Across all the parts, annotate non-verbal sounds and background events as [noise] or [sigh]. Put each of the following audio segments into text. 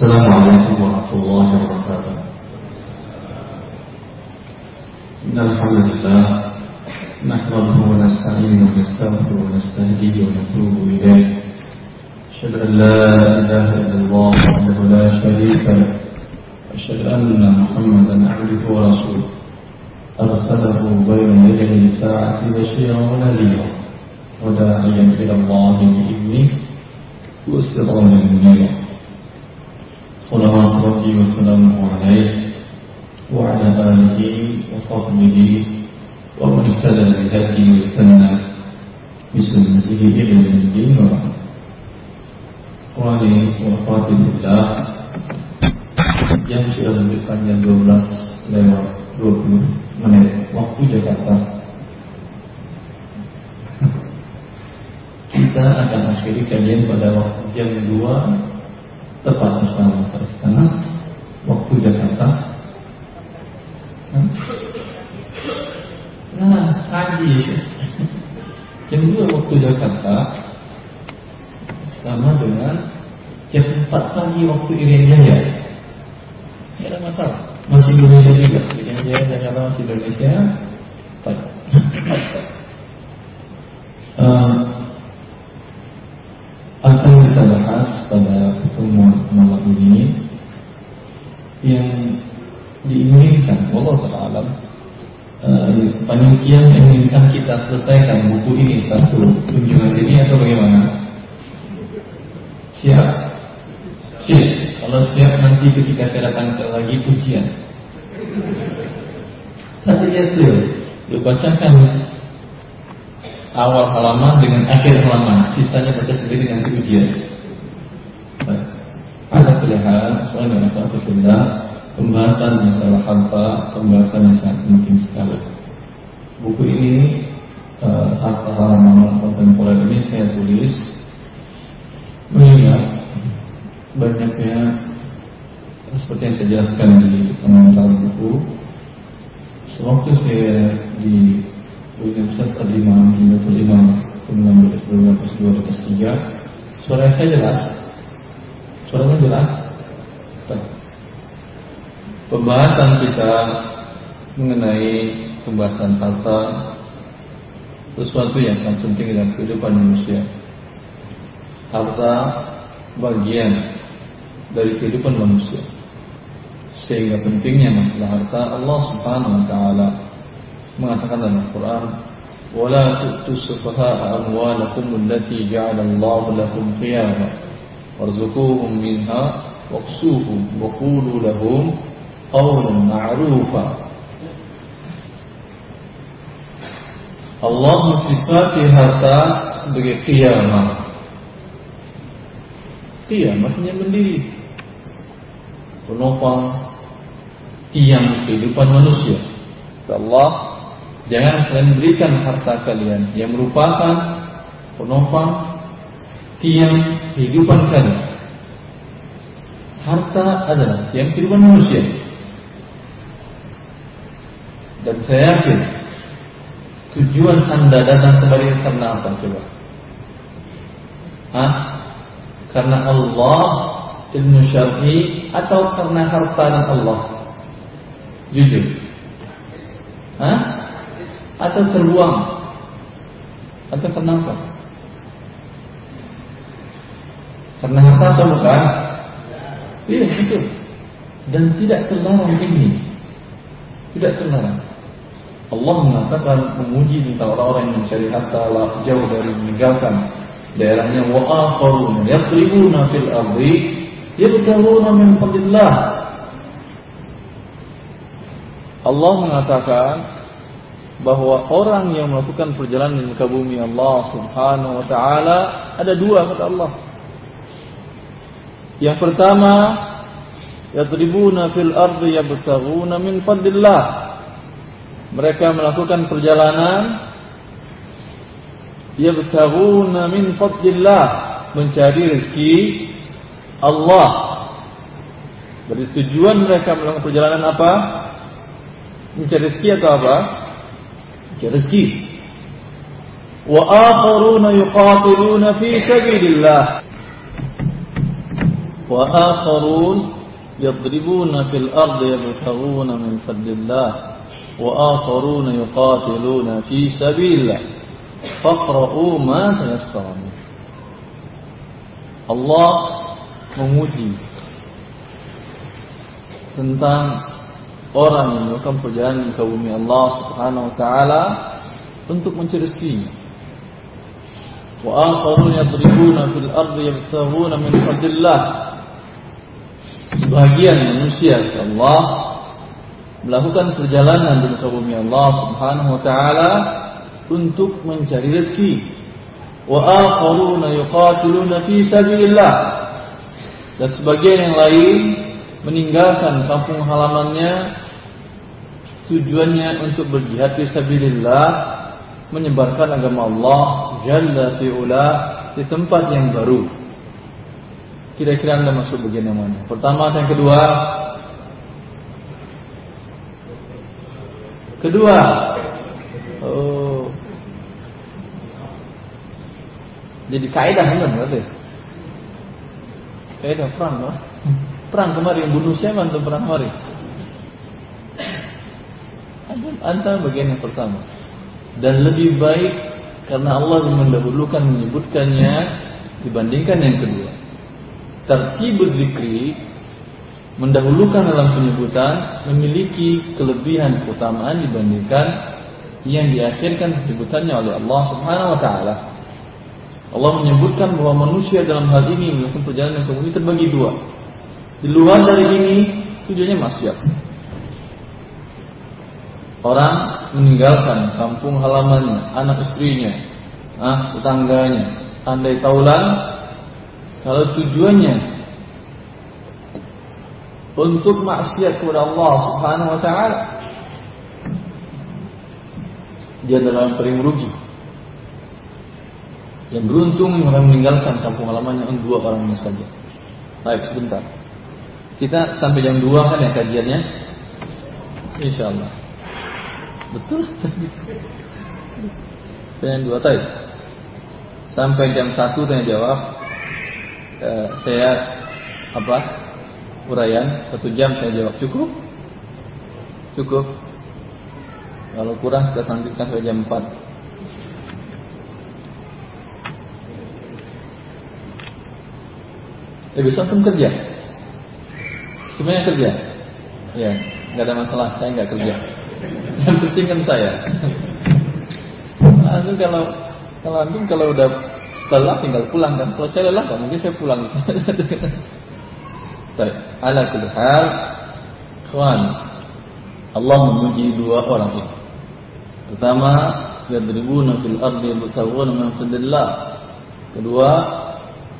السلام عليكم ورحمة الله وبركاته. إن الحمد لله نحمده ونستعينه ونستغفره ونستهديه ونتوب إليه. أشهد أن لا إله إلا الله وحده لا شريك له. أشهد أن محمدا عبده ورسوله. أرسله بين يدي الساعة بشيرا ونذيرا وداعيا إلى الله بإذنه وسراجا منيرا. صلوات ربي وسلامه عليه وعلى آله وصحبه ومن اهتدى بهدي واستنى بسنته إلى يوم الدين. وعلي وأخواتي بالله يمشي أهل بقايا 12 لواط 20 من [laughs] وقت جكاكا kita akan akhiri kajian pada waktu jam 2 tepat bersama setengah waktu Jakarta nah haji jam 2 waktu Jakarta sama dengan jam 4 pagi waktu Irian Jaya. Tidak ada masalah. Masih Indonesia juga. Irian Jaya Jakarta masih Indonesia. Uh, [clears throat] akan kita bahas pada pertemuan malam ini yang diinginkan Allah Taala uh, panitia menginginkan kita selesaikan buku ini satu kunjungan ini atau bagaimana? Siap? Siap. Kalau siap nanti ketika saya datang lagi ujian. Satu itu, dibacakan awal halaman dengan akhir halaman, sisanya baca sendiri nanti ujian. Ada pilihan, soalnya apa pembahasan masalah harta, pembahasan yang sangat penting sekali. Buku ini uh, harta halaman kontemporer ini saya tulis mengingat banyaknya seperti yang saya jelaskan di pengantar buku sewaktu saya di Universitas Al-Imam di Batul Imam tahun 2002 suara saya jelas. Suaranya jelas. Pembahasan kita mengenai pembahasan harta sesuatu yang sangat penting dalam kehidupan manusia harta bagian dari kehidupan manusia. Sehingga pentingnya masalah harta Allah Subhanahu wa taala mengatakan dalam Al-Qur'an, "Wala tu'tu sufaha'a amwalakum allati ja'ala Allah lakum qiyama warzuquhum minha waqsuhum wa qulu lahum qawlan Allah mensifati harta sebagai qiyamah Tiang maksudnya berdiri Penopang Tiang kehidupan manusia. Allah Jangan kalian berikan harta kalian Yang merupakan Penopang Tiang kehidupan kalian. Harta adalah tiang kehidupan manusia. Dan saya yakin Tujuan anda datang kembali karena apa coba? Hah? Karena Allah ilmu syar'i atau karena harta dan Allah? Jujur. Hah? Atau terbuang? Atau kenapa? Karena harta atau bukan? Iya, betul. Dan tidak terlarang ini. Tidak terlarang. Allah mengatakan memuji tentang orang-orang yang mencari harta jauh dari meninggalkan daerahnya wa akharun yaqribuna fil ardi yabtaguna min fadlillah Allah mengatakan bahwa orang yang melakukan perjalanan di muka bumi Allah Subhanahu wa taala ada dua kata Allah. Yang pertama, yadribuna fil ardi yabtaghuna min fadlillah. Mereka melakukan perjalanan yabtaghuna min fadlillah mencari rezeki Allah. Berarti tujuan mereka melakukan perjalanan apa? Mencari rezeki atau apa? Mencari rezeki. Wa akharuna yuqatiluna fi sabilillah. Wa akharun yadribuna fil ardi yabtaghuna min fadlillah. وآخرون يقاتلون في سبيل الله فاقرؤوا ما تيسر Allah memuji tentang orang yang melakukan perjalanan ke bumi Allah Subhanahu wa taala untuk mencari rezeki. Wa akharun yadribuna fil ardi yabtaghuna min fadlillah. Sebagian manusia Allah melakukan perjalanan di muka bumi Allah Subhanahu wa taala untuk mencari rezeki. Wa akharuna yuqatiluna fi sabilillah. Dan sebagian yang lain meninggalkan kampung halamannya tujuannya untuk berjihad fi sabilillah menyebarkan agama Allah jalla fi'ula di tempat yang baru. Kira-kira Anda masuk bagian yang mana? Pertama atau yang kedua? Kedua. Oh. Jadi kaidah kan berarti? Kaidah perang, loh. Perang kemarin bunuh siapa untuk perang kemarin? Antara bagian yang pertama. Dan lebih baik karena Allah mendahulukan menyebutkannya dibandingkan yang kedua. Tertibul zikri mendahulukan dalam penyebutan memiliki kelebihan keutamaan dibandingkan yang diakhirkan penyebutannya oleh Allah Subhanahu wa taala. Allah menyebutkan bahwa manusia dalam hal ini melakukan perjalanan ke bumi terbagi dua. Di luar dari ini tujuannya maksiat. Orang meninggalkan kampung halamannya, anak istrinya, ah, tetangganya, andai taulan kalau tujuannya untuk maksiat kepada Allah Subhanahu wa taala dia yang paling merugi. Yang beruntung yang meninggalkan kampung halamannya dua orangnya saja. Baik, sebentar. Kita sampai jam 2 kan ya kajiannya? Insya Allah. Betul. Jam 2 tadi. Sampai jam 1 tanya jawab. Eh, saya apa? Uraian satu jam saya jawab cukup? Cukup. Kalau kurang kita lanjutkan sampai jam 4. Eh besok pun kerja. Semuanya kerja. Ya, nggak ada masalah. Saya nggak kerja. Yang penting kan saya. Antum kalau kalau antum kalau udah lelah tinggal pulang kan. Kalau saya lelah, mungkin saya pulang. [laughs] Baik, ala kulli hal, kawan. Allah memuji dua orang ini. Pertama, yadribuna fil ardi yabtaguna min fadlillah. Kedua,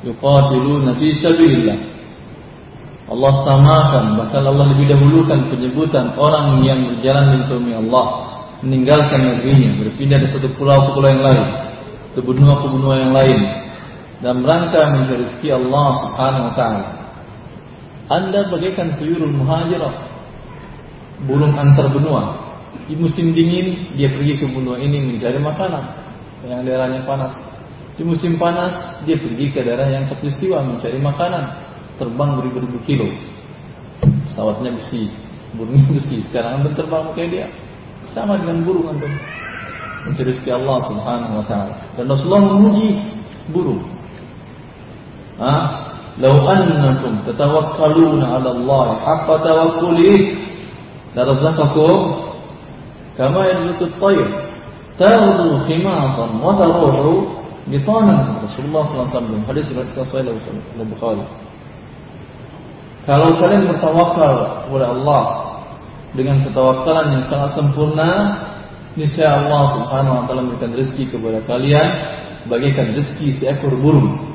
yuqatiluna fi sabilillah. Allah samakan bahkan Allah lebih dahulukan penyebutan orang yang berjalan di bumi Allah meninggalkan negerinya berpindah dari satu pulau ke pulau yang lain ke benua ke benua yang lain dan rangka mencari rezeki Allah Subhanahu wa taala. Anda bagaikan tuyurul muhajirah burung antar benua. Di musim dingin dia pergi ke benua ini mencari makanan yang daerahnya panas. Di musim panas dia pergi ke daerah yang katulistiwa mencari makanan terbang beribu-ribu kilo. Pesawatnya besi, burungnya [laughs] besi. Sekarang anda terbang kayak dia, sama dengan burung anda. Mencari rezeki Allah Subhanahu Wa Taala. Dan Rasulullah memuji burung. Ah, lau annakum tatawakkaluna 'ala Allah haqqa tawakkuli la razaqakum kama yarzuqu at-tayr taghdu khimasan wa Rasulullah sallallahu kalau kalian bertawakal kepada Allah dengan ketawakalan yang sangat sempurna, niscaya Allah Subhanahu wa taala memberikan rezeki kepada kalian bagaikan rezeki seekor burung.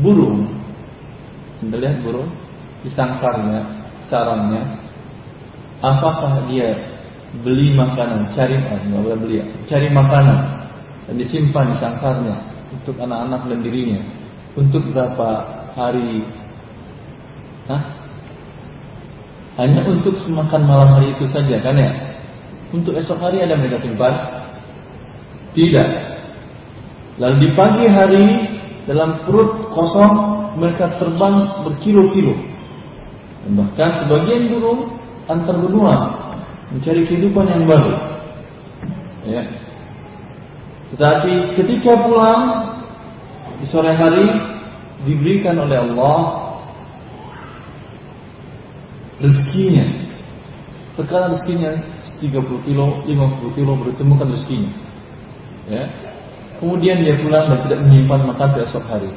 Burung, Anda lihat burung di sangkarnya, sarangnya. Apakah dia beli makanan, cari nggak boleh beli, cari makanan dan disimpan di sangkarnya untuk anak-anak dan dirinya untuk berapa hari Hah? Hanya untuk semakan malam hari itu saja kan ya? Untuk esok hari ada mereka simpan? Tidak. Lalu di pagi hari dalam perut kosong mereka terbang berkilo-kilo. Bahkan sebagian burung antar benua mencari kehidupan yang baru. Ya. Tetapi ketika pulang di sore hari diberikan oleh Allah rezekinya. Sekarang rezekinya 30 kilo, 50 kilo bertemukan rezekinya. Ya. Kemudian dia pulang dan tidak menyimpan makan di esok hari.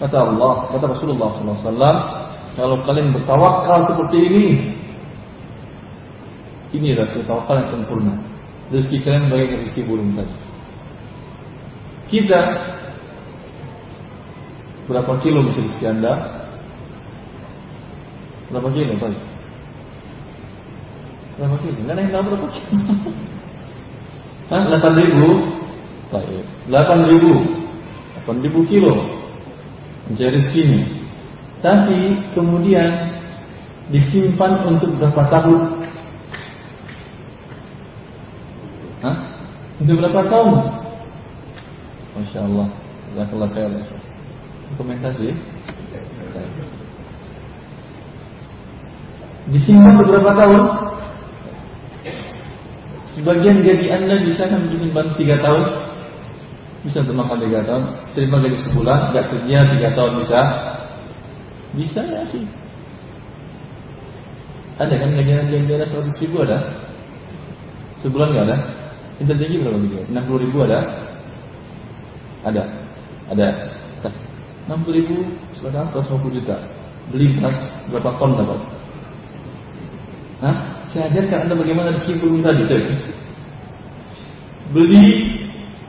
Kata Allah, kata Rasulullah SAW, kalau kalian bertawakal seperti ini, ini adalah tawakal yang sempurna. Rezeki kalian baik rezeki burung tadi. Kita berapa kilo bisa rezeki anda? Berapa kilo tadi? Berapa kilo? Enggak ada yang tahu berapa kilo. [laughs] Hah? 8 ribu? Baik. 8 ribu. 8 ribu kilo. Mencari rezekinya. Tapi kemudian disimpan untuk berapa tahun? Hah? Untuk berapa tahun? Masya Allah. Jazakallah khair. Komentasi. Disimpan beberapa tahun? Sebagian gaji Anda bisa kan disimpan tiga tahun? Bisa untuk makan tiga tahun? Terima gaji sebulan, nggak kerja tiga tahun bisa? Bisa ya sih. Ada kan gaji yang di atas 100 ribu ada? Sebulan nggak ada? Intel tinggi berapa gitu? 60 ribu ada? Ada. Ada. 60 ribu sekarang 150 juta. Beli beras berapa ton dapat? Hah? Saya ajarkan Anda bagaimana rezeki burung tadi. Tuh. Beli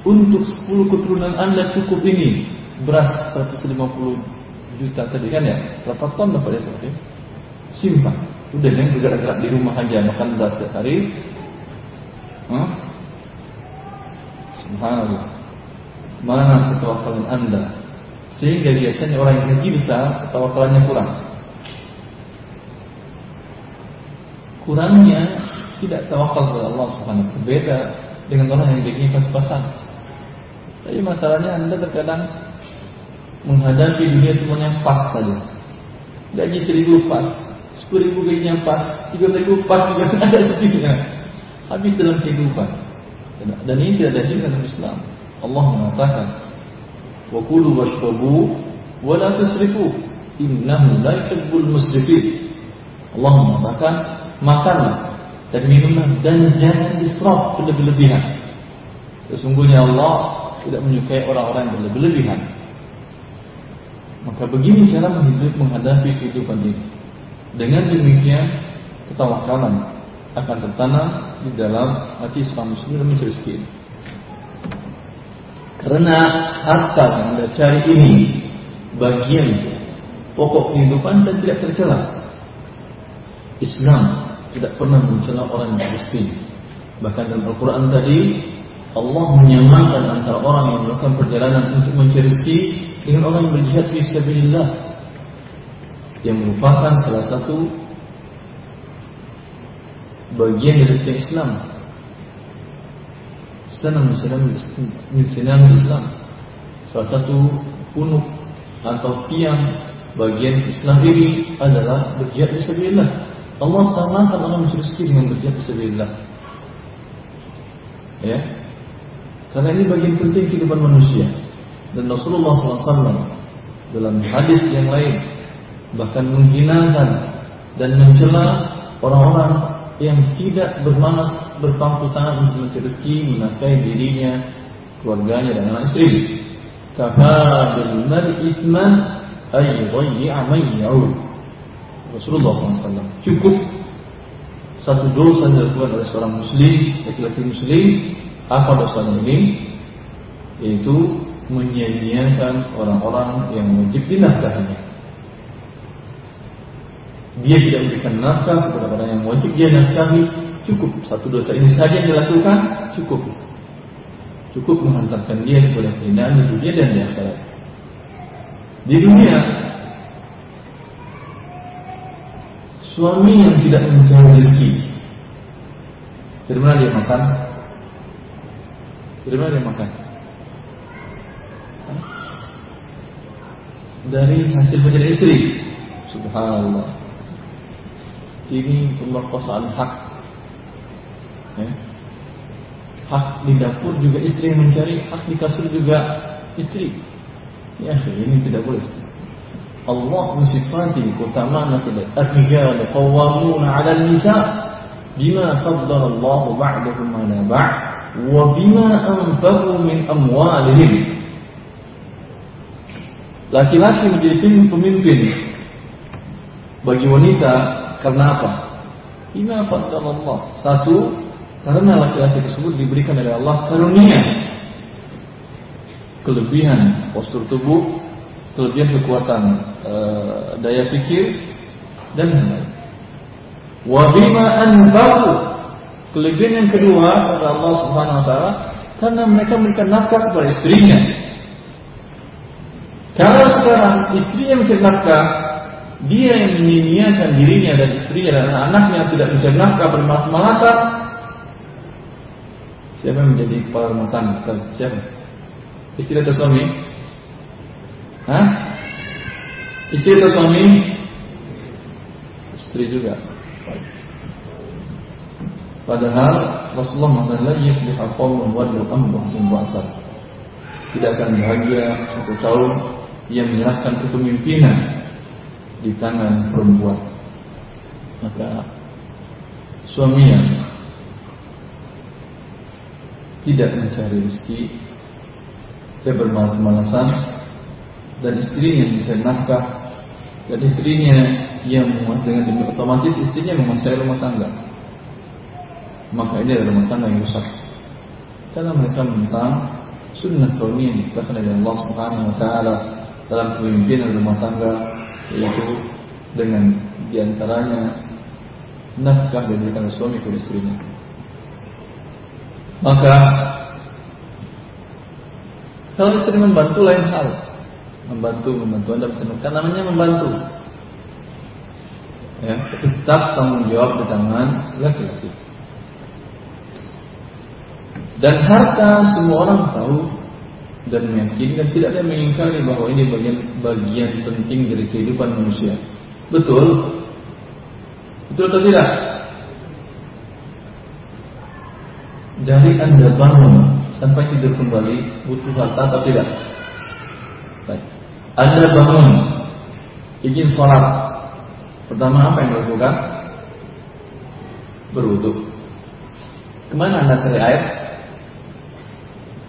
untuk 10 keturunan Anda cukup ini. Beras 150 juta tadi kan ya? Berapa ton dapat itu? Okay? Simpan. Udah yang bergerak-gerak di rumah aja makan beras setiap hari. Huh? Subhanallah. Mana ketawakalan anda? Sehingga biasanya orang yang haji besar ketawakalannya kurang. Kurangnya tidak tawakal kepada Allah Subhanahu Berbeda dengan orang yang gajinya pas-pasan. Tapi masalahnya anda terkadang menghadapi dunia semuanya pas saja. Gaji seribu pas, sepuluh ribu gajinya pas, tiga ribu pas juga [laughs] ada lebihnya. Habis dalam kehidupan. Dan ini tidak ada juga dalam Islam. Allah mengatakan, "Wa kulu washrabu wa la tusrifu, innahu la yuhibbul musrifin." Allah mengatakan, makanlah dan minumlah dan jangan israf berlebih-lebihan. Sesungguhnya Allah tidak menyukai orang-orang yang berlebih-lebihan. Maka begini cara menghidup menghadapi kehidupan ini. Dengan demikian ketawakalan akan tertanam di dalam hati seorang muslim dan mencari. Karena harta yang anda cari ini bagian pokok kehidupan dan tidak tercela. Islam tidak pernah mencela orang yang miskin. Bahkan dalam Al-Quran tadi Allah menyamakan antara orang yang melakukan perjalanan untuk mencari rezeki dengan orang yang berjihad fi sabilillah yang merupakan salah satu bagian dari Islam. Senang senang Islam. Salah satu punuk atau tiang bagian Islam ini adalah berjihad fisabilillah. Allah samakan orang rezeki dengan berjihad fisabilillah. Ya, karena ini bagian penting kehidupan manusia. Dan Rasulullah SAW dalam hadis yang lain bahkan menghinakan dan mencela orang-orang yang tidak bermanas berpangku tangan untuk mencari rezeki, menafkahi dirinya, keluarganya dan anak istri. Kafa bil mar'i ithman ay. Rasulullah SAW cukup satu dosa yang dilakukan oleh seorang muslim, laki-laki muslim, apa dosanya ini? Yaitu menyia-nyiakan orang-orang yang wajib dinafkahinya dia tidak memberikan nafkah kepada orang yang wajib dia nafkahi, cukup satu dosa ini saja yang dilakukan, cukup. Cukup menghantarkan dia kepada kehinaan di dunia dan di akhirat. Di dunia, suami yang tidak mencari rezeki, dari mana dia makan? Dari mana dia makan? dari hasil pencarian istri. Subhanallah. Ini pemerkosaan hak. Ya. Hak di dapur juga istri yang mencari, hak di kasur juga istri. Ya, ini tidak boleh. Allah mensifati keutamaan ar-rijal qawwamuna 'ala an-nisa bima faddala Allah ba'dahum 'ala ba'd wa bima min amwalihim. Laki-laki menjadi pemimpin bagi wanita karena apa? Bima faddala Allah. Satu, karena laki-laki tersebut diberikan oleh Allah karunia kelebihan postur tubuh, kelebihan kekuatan e, daya pikir dan lain-lain. Kelebihan yang kedua kata Allah Subhanahu wa taala karena mereka memberikan nafkah kepada istrinya. Kalau sekarang istri yang mencari nafkah, dia yang menyia-nyiakan dirinya dan istrinya dan anak-anaknya tidak mencari nafkah bermalas-malasan, siapa yang menjadi kepala rumah tangga? Siapa? Istri atau suami? Hah? Istri atau suami? Istri juga. Padahal Rasulullah mengatakan. Tidak akan bahagia satu kaum yang menyerahkan kepemimpinan di tangan perempuan. Maka suami yang tidak mencari rezeki dia bermalas-malasan dan istrinya bisa nafkah dan istrinya yang dengan demi otomatis istrinya menguasai rumah tangga maka ini adalah rumah tangga yang rusak karena mereka menentang sunnah kauni yang dikatakan oleh Allah Subhanahu Wa Taala dalam kepemimpinan rumah tangga yaitu dengan di antaranya nafkah diberikan oleh suami kepada istrinya. Maka kalau istri membantu lain hal membantu membantu anda bisa namanya membantu. Ya tetap tanggung jawab di tangan laki-laki dan harta semua orang tahu dan meyakini dan tidak ada yang mengingkari bahwa ini bagian bagian penting dari kehidupan manusia betul betul atau tidak dari anda bangun sampai tidur kembali butuh harta atau tidak Baik. Anda bangun ingin sholat Pertama apa yang dilakukan? Berwudu Ke mana Anda cari air?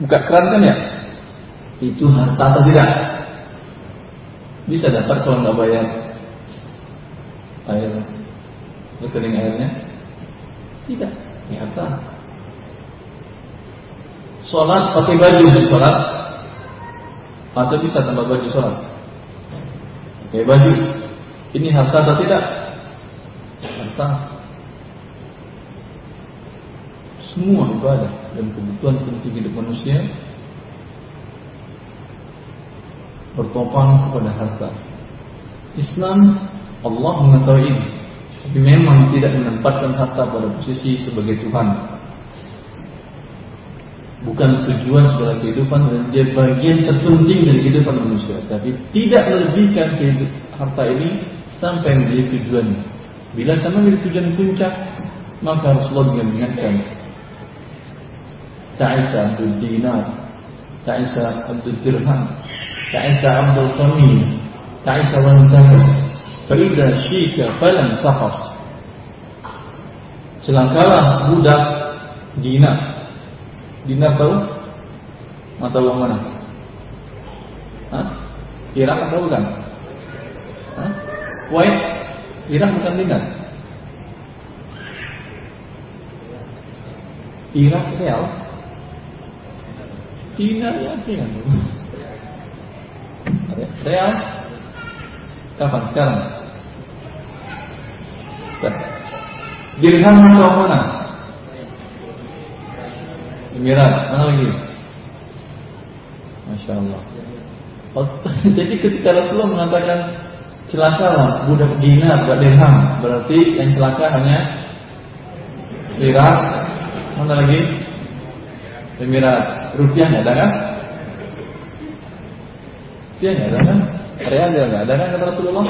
Buka keran kan ya? Itu harta atau tidak? Bisa dapat kalau nggak bayar air rekening airnya? Tidak, ini harta. Sholat pakai baju sholat atau bisa tambah baju sholat Pakai baju Ini harta atau tidak? Harta Semua ibadah Dan kebutuhan penting hidup manusia Bertopang kepada harta. Islam Allah mengetahui ini. Tapi memang tidak menempatkan harta pada posisi sebagai Tuhan. Bukan tujuan segala kehidupan dan dia bagian terpenting dari kehidupan manusia. Tapi tidak melebihkan harta ini sampai menjadi tujuannya. Bila sama menjadi tujuan puncak maka Rasulullah mengingatkan Ta'isa abdul dinar Ta'isa abdul dirham Ta'isa abdul samin Ta'isa wan tafas Fa'idha syika falam tafas Celakalah budak dinar Dinar tahu? Mata uang mana? Hah? Irak atau bukan? Hah? Kuwait? Irak bukan dinar. Irak real. Dinar ya kan? Real? Kapan? Sekarang? Dirham atau mana? Emirat, mana lagi? Masya Allah. Oh, [laughs] jadi ketika Rasulullah mengatakan celakalah budak dinar budak dirham, berarti yang celaka hanya Irak, mana lagi? Emirat. Rupiah ada kan? Rupiah ada kan? Real nggak ada kan kata Rasulullah?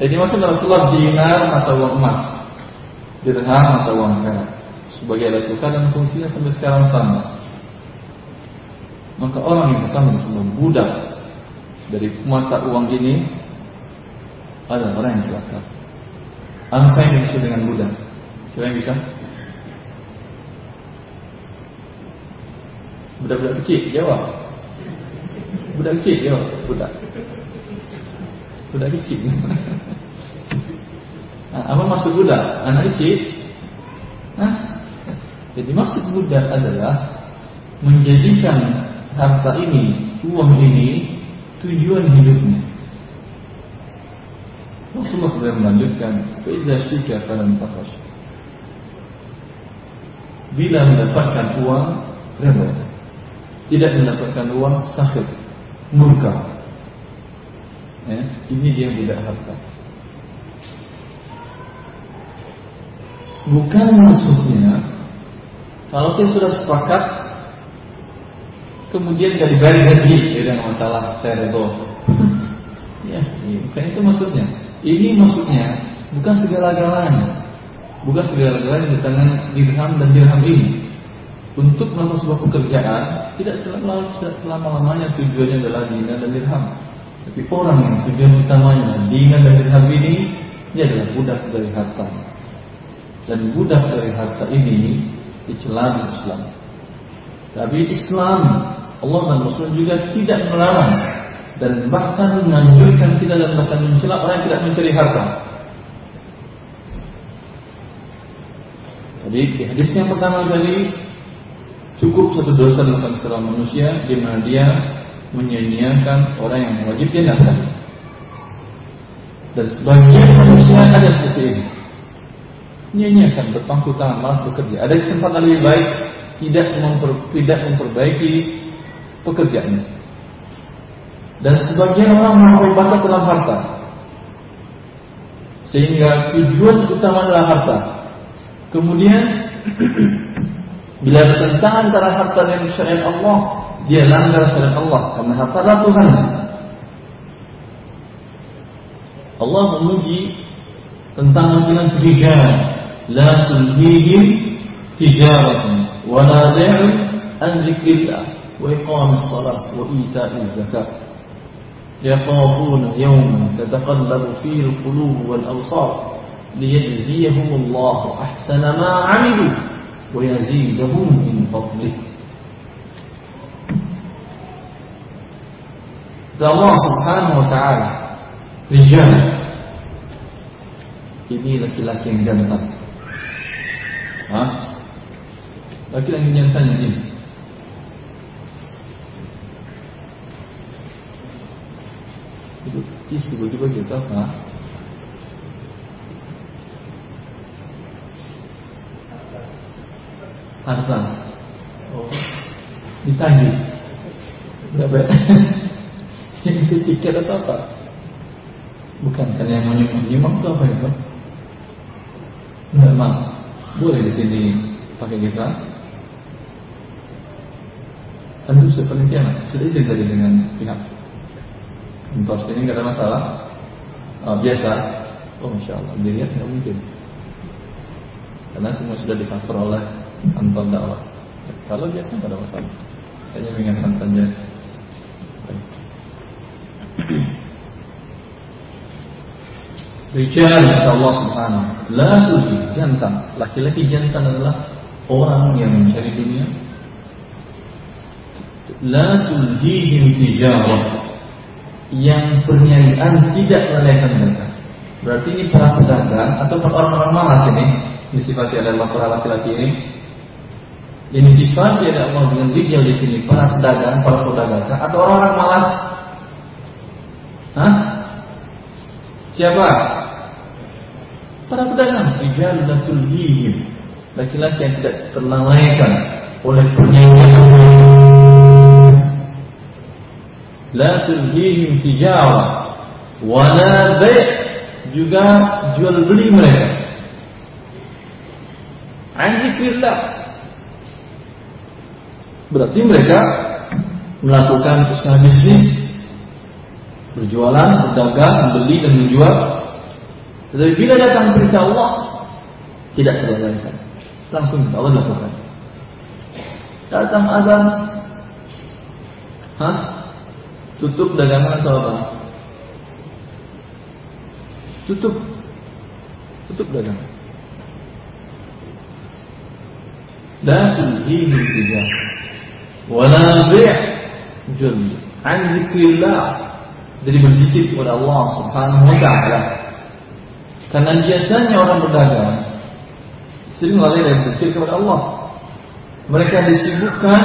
Jadi maksud Rasulullah dinar atau uang emas, dirham atau uang perak sebagai alat tukar dan fungsinya sampai sekarang sama. Maka orang yang pertama disebut budak dari mata uang ini adalah orang yang celaka. Apa yang dimaksud dengan budak? Siapa yang bisa? Budak-budak kecil, jawab. Budak kecil, jawab. Budak. Budak kecil. nah, [laughs] apa maksud budak? Anak kecil? Hah? Jadi maksud budak adalah menjadikan harta ini, uang ini tujuan hidupnya. Rasulullah sudah melanjutkan, "Faiza syika falan tafash." Bila mendapatkan uang, rela tidak mendapatkan uang sakit murka ya, ini dia yang tidak harta. Bukan maksudnya kalau kita sudah sepakat kemudian gak gaji ya dengan masalah saya redo [laughs] ya, ya bukan itu maksudnya. Ini maksudnya bukan segala-galanya. Bukan segala-galanya di tangan dirham dan dirham ini. Untuk melakukan sebuah pekerjaan tidak selama selama lamanya tujuannya adalah dinar dan dirham. Tapi orang yang tujuan utamanya dinar dan dirham ini dia adalah budak dari harta. Dan budak dari harta ini dicela di Islam. Tapi Islam Allah dan Rasul juga tidak melarang dan bahkan menganjurkan kita dan bahkan mencela orang yang tidak mencari harta. Jadi di hadis yang pertama tadi Cukup satu dosa dalam setelah manusia di mana dia menyanyiakan orang yang wajib dia nafkah. Dan sebagian manusia ada seperti ini. Nyanyiakan berpangku tangan malas bekerja. Ada kesempatan lebih baik tidak memper, tidak memperbaiki pekerjaannya. Dan sebagian orang melampaui batas dalam harta. Sehingga tujuan utama adalah harta. Kemudian [clears throat] Bila bertentangan antara harta dan syariat Allah, dia langgar syariat Allah karena harta adalah Tuhan. Allah memuji tentang bilang rijal la tulhihim tijaratun wa la bai'un an dzikrillah wa iqamis salat wa ita'iz zakat يخافون يوما تتقلب فيه القلوب والأبصار ليجزيهم الله أحسن ما عملوا ويزيدهم من فضله Allah subhanahu wa ta'ala Rijal Ini laki-laki yang jantan Hah? Laki-laki yang jantan ini Itu tisu bagi-bagi atau apa? Harta. Oh, ditagih. Enggak baik. [laughs] itu tiket atau apa? Bukan karena yang menyumbang nyumbang itu apa itu? Enggak mau. Boleh di sini pakai kita. Tentu seperti sudah izin dengan pihak kantor sini nggak ada masalah. Oh, biasa. Oh, masya Allah. Dilihat nggak mungkin. Karena semua sudah di oleh kantor dakwah. Kalau biasa tidak ada masalah. Saya mengingatkan saja. Rijal kata Allah Subhanahu La tulhi jantan. Laki-laki jantan adalah Orang yang mencari dunia. La tulhihim tijarah Yang perniagaan tidak melalaikan mereka. Berarti ini para pedagang Atau orang-orang malas ini. Disifati adalah para laki-laki ini ini sifat dia Allah dengan rijal di sini para pedagang, para saudagar atau orang-orang malas? Hah? Siapa? Para pedagang, rijal dan tulhihim. Laki-laki yang tidak terlalaikan oleh pernyawaan. La tulhihim tijarah wala bai' juga jual beli mereka. An Berarti mereka melakukan usaha bisnis, berjualan, berdagang, membeli dan menjual. Tetapi bila datang perintah Allah, tidak dijalankan. Langsung Allah lakukan. Datang azan, Hah? Tutup dagangan atau apa? Tutup. Tutup dagangan. Dan ini juga Wanabih jun. An dzikrillah jadi berzikir kepada Allah Subhanahu wa taala. Karena biasanya orang berdagang sering lalai dari berzikir kepada Allah. Mereka disibukkan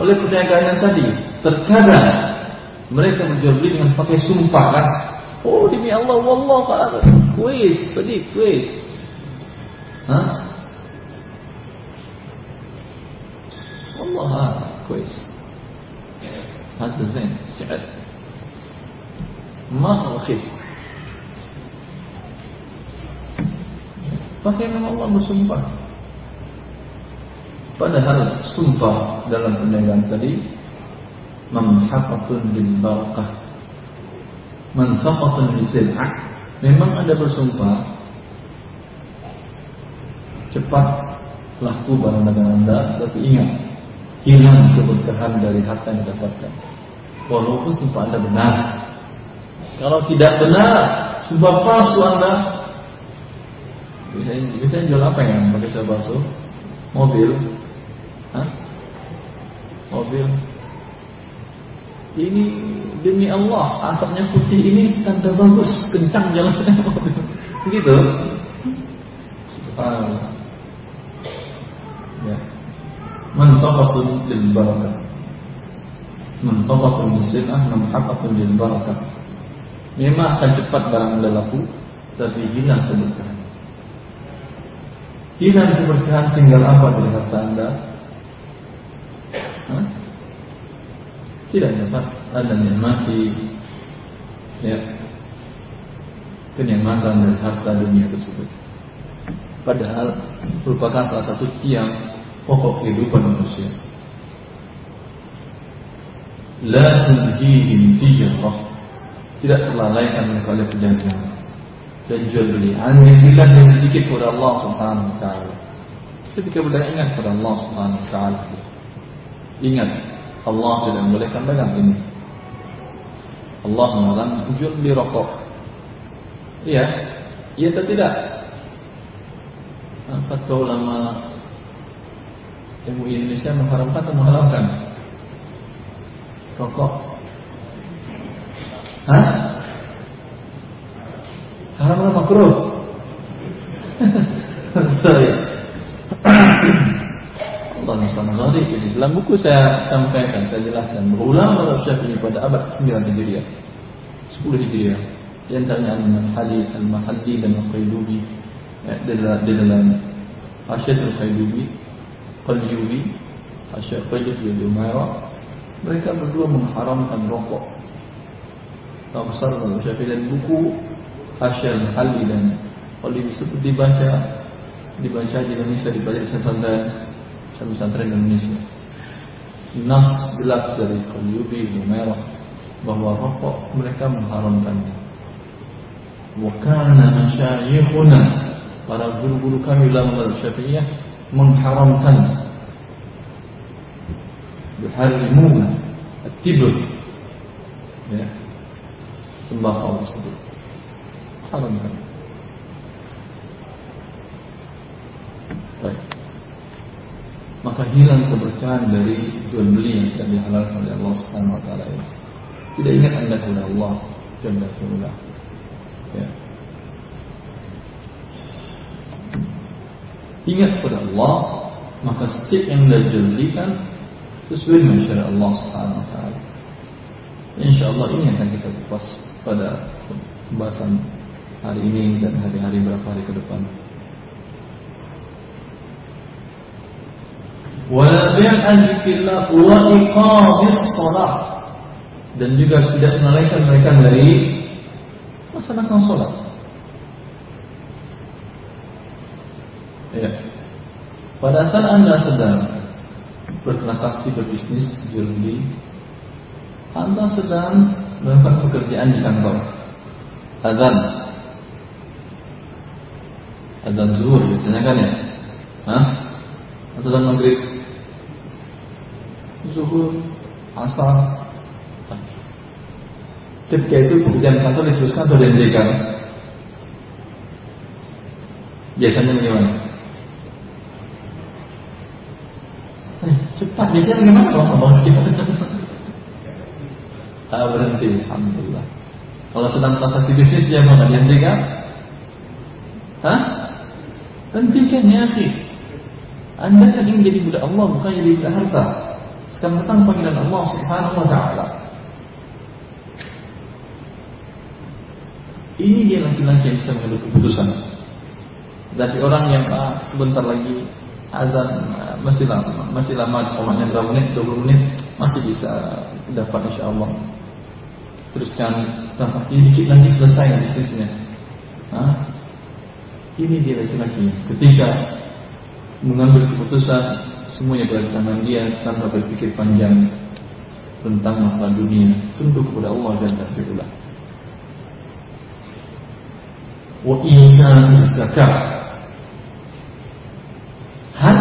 oleh perdagangan tadi. Terkadang mereka menjual beli dengan pakai sumpah kan? Oh demi Allah wallah Taala. kuis sedih kuis. Hah? Allah كويس هذا زين سعر مرة رخيص pakai nama Allah bersumpah padahal sumpah dalam perniagaan tadi mamhaqatun bil barakah manfaqatun lisil'ah memang Anda bersumpah cepat laku barang dagangan Anda tapi ingat hilang keberkahan dari harta yang didapatkan. Walaupun sumpah Anda benar. Kalau tidak benar, sumpah palsu Anda. Biasanya, biasanya jual apa yang pakai sumpah palsu? Mobil. Hah? Mobil. Ini demi Allah, asapnya putih ini tanda bagus, kencang jalannya [laughs] mobil. Begitu. Subhanallah. Ya barakah manfaatun lisil'ah manfaatun lil barakah memang akan cepat barang anda laku tapi hilang keberkahan. Hilang keberkahan tinggal apa dari harta anda Hah? tidak dapat. Anda nikmati ya. Kenikmatan dari harta dunia tersebut. Padahal merupakan salah satu tiang pokok kehidupan manusia. La tulhihim tijarah tidak terlalaikan mereka oleh perdagangan dan jual beli. Alhamdulillah yang sedikit kepada Allah Subhanahu Wa Taala. Ketika berdagang ingat kepada Allah Subhanahu Wa Taala. Ingat Allah tidak membolehkan dagang ini. Allah melarang jual beli rokok. Iya, iya atau tidak? Fatwa ulama MUI Indonesia mengharamkan atau menghalalkan? Rokok. Hah? Haram atau makruh? [laughs] Sorry. Allah sama Jadi dalam buku saya sampaikan, saya jelaskan berulang dalam Syafi'i pada abad 9 Hijriah, 10 Hijriah. Di antaranya Al-Mahali, Al-Mahali dan Al-Qaydubi ya, di dalam, Asyatul Qaydubi Qalyubi Asyik Qalyub bin Umairah mereka berdua mengharamkan rokok. Besar dalam Syafi'i dan buku Asyik Hali dan Qalyubi itu dibaca dibaca di Indonesia dibaca di pesantren pesantren Indonesia. Nas jelas dari Qalyubi Umairah bahwa rokok mereka mengharamkannya wa kana masyayikhuna para guru-guru kami ulama Syafi'iyah mengharamkan. Yuharrimuna at-tibr ya. Sembako tersebut. Haramkan. Baik. Maka hilang keberkahan dari jual beli yang tidak dihalalkan oleh Allah Subhanahu wa taala ini. Tidak ingat anda kepada Allah jalla wa ya ingat kepada Allah maka setiap yang anda jual sesuai dengan syariat Allah Subhanahu wa taala. Insyaallah ini akan kita kupas pada pembahasan hari ini dan hari-hari berapa hari ke depan. dan juga tidak melalaikan mereka dari melaksanakan sholat. Ya. Pada saat anda sedang bertransaksi berbisnis beli Anda sedang melakukan pekerjaan di kantor. Azan. Azan zuhur biasanya kan ya? Hah? Azan maghrib. Zuhur, asar. Ketika itu pekerjaan kantor diteruskan atau dihentikan? Biasanya bagaimana? Cepat, biasanya bagaimana kalau ngomong cepat? Ah, berhenti, Alhamdulillah. Kalau sedang transaksi bisnis dia mau dihentikan? Hah? Hentikan ya akhi. Anda kan ingin jadi budak Allah bukan jadi budak harta. Sekarang datang panggilan Allah Subhanahu wa taala. Ini dia laki-laki yang bisa mengambil keputusan. Dari orang yang ah, sebentar lagi azan masih lama, masih lama, omanya berapa menit, 20 menit masih bisa dapat insya Allah teruskan transaksi dikit lagi selesai bisnisnya. Ini dia laki-laki ketika mengambil keputusan semuanya berada tangan dia tanpa berpikir panjang tentang masalah dunia tunduk kepada Allah dan fi'ullah wa inna zakat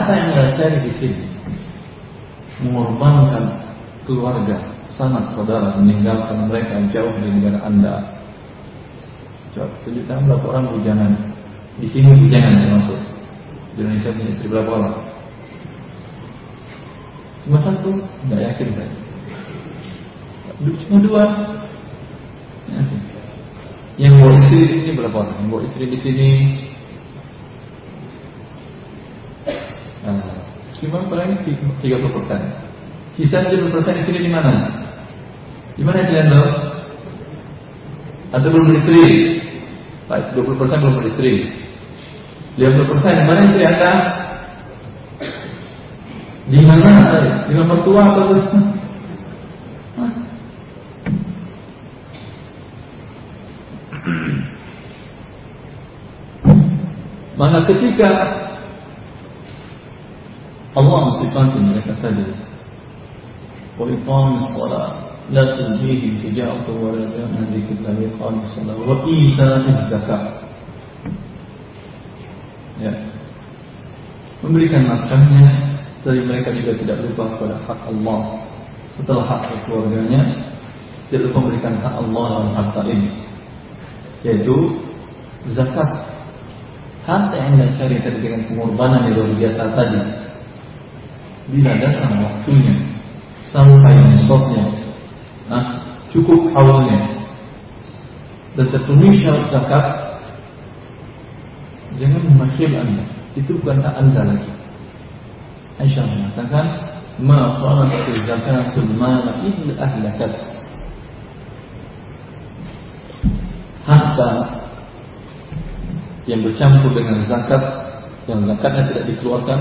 harta yang anda cari di sini mengorbankan keluarga sanak saudara meninggalkan mereka jauh dari negara anda. Coba cerita berapa orang bujangan? Di sini bujangan termasuk. Di Indonesia punya istri berapa orang? Cuma satu, nggak yakin kan? Cuma dua. Yang bawa istri di sini berapa orang? Yang bawa istri di sini uh, cuma paling 30 persen. Sisa 70 persen istri di mana? Gimana kalian tahu? Atau belum beristri? Baik, 20% belum beristri. 50% mana istri Anda? Di mana? Di mana mertua atau Maka ketika Allah mensifati mereka tadi, wa iqamis salat لا تلهيهم تجارة ولا بيع عن ذكر الله قال الصلاة وإيتاء الزكاة ya memberikan nafkahnya dari mereka juga tidak lupa kepada hak Allah setelah hak keluarganya tidak lupa memberikan hak Allah dalam harta ini yaitu zakat harta yang anda cari tadi dengan pengorbanan yang luar biasa tadi bila datang waktunya sampai nisabnya nah, cukup haulnya dan terpenuhi syarat zakat, jangan memakhil anda. Itu bukan hak anda lagi. Aisyah mengatakan, "Ma farat zakatul mal illa ahlakat." Harta yang bercampur dengan zakat yang zakatnya tidak dikeluarkan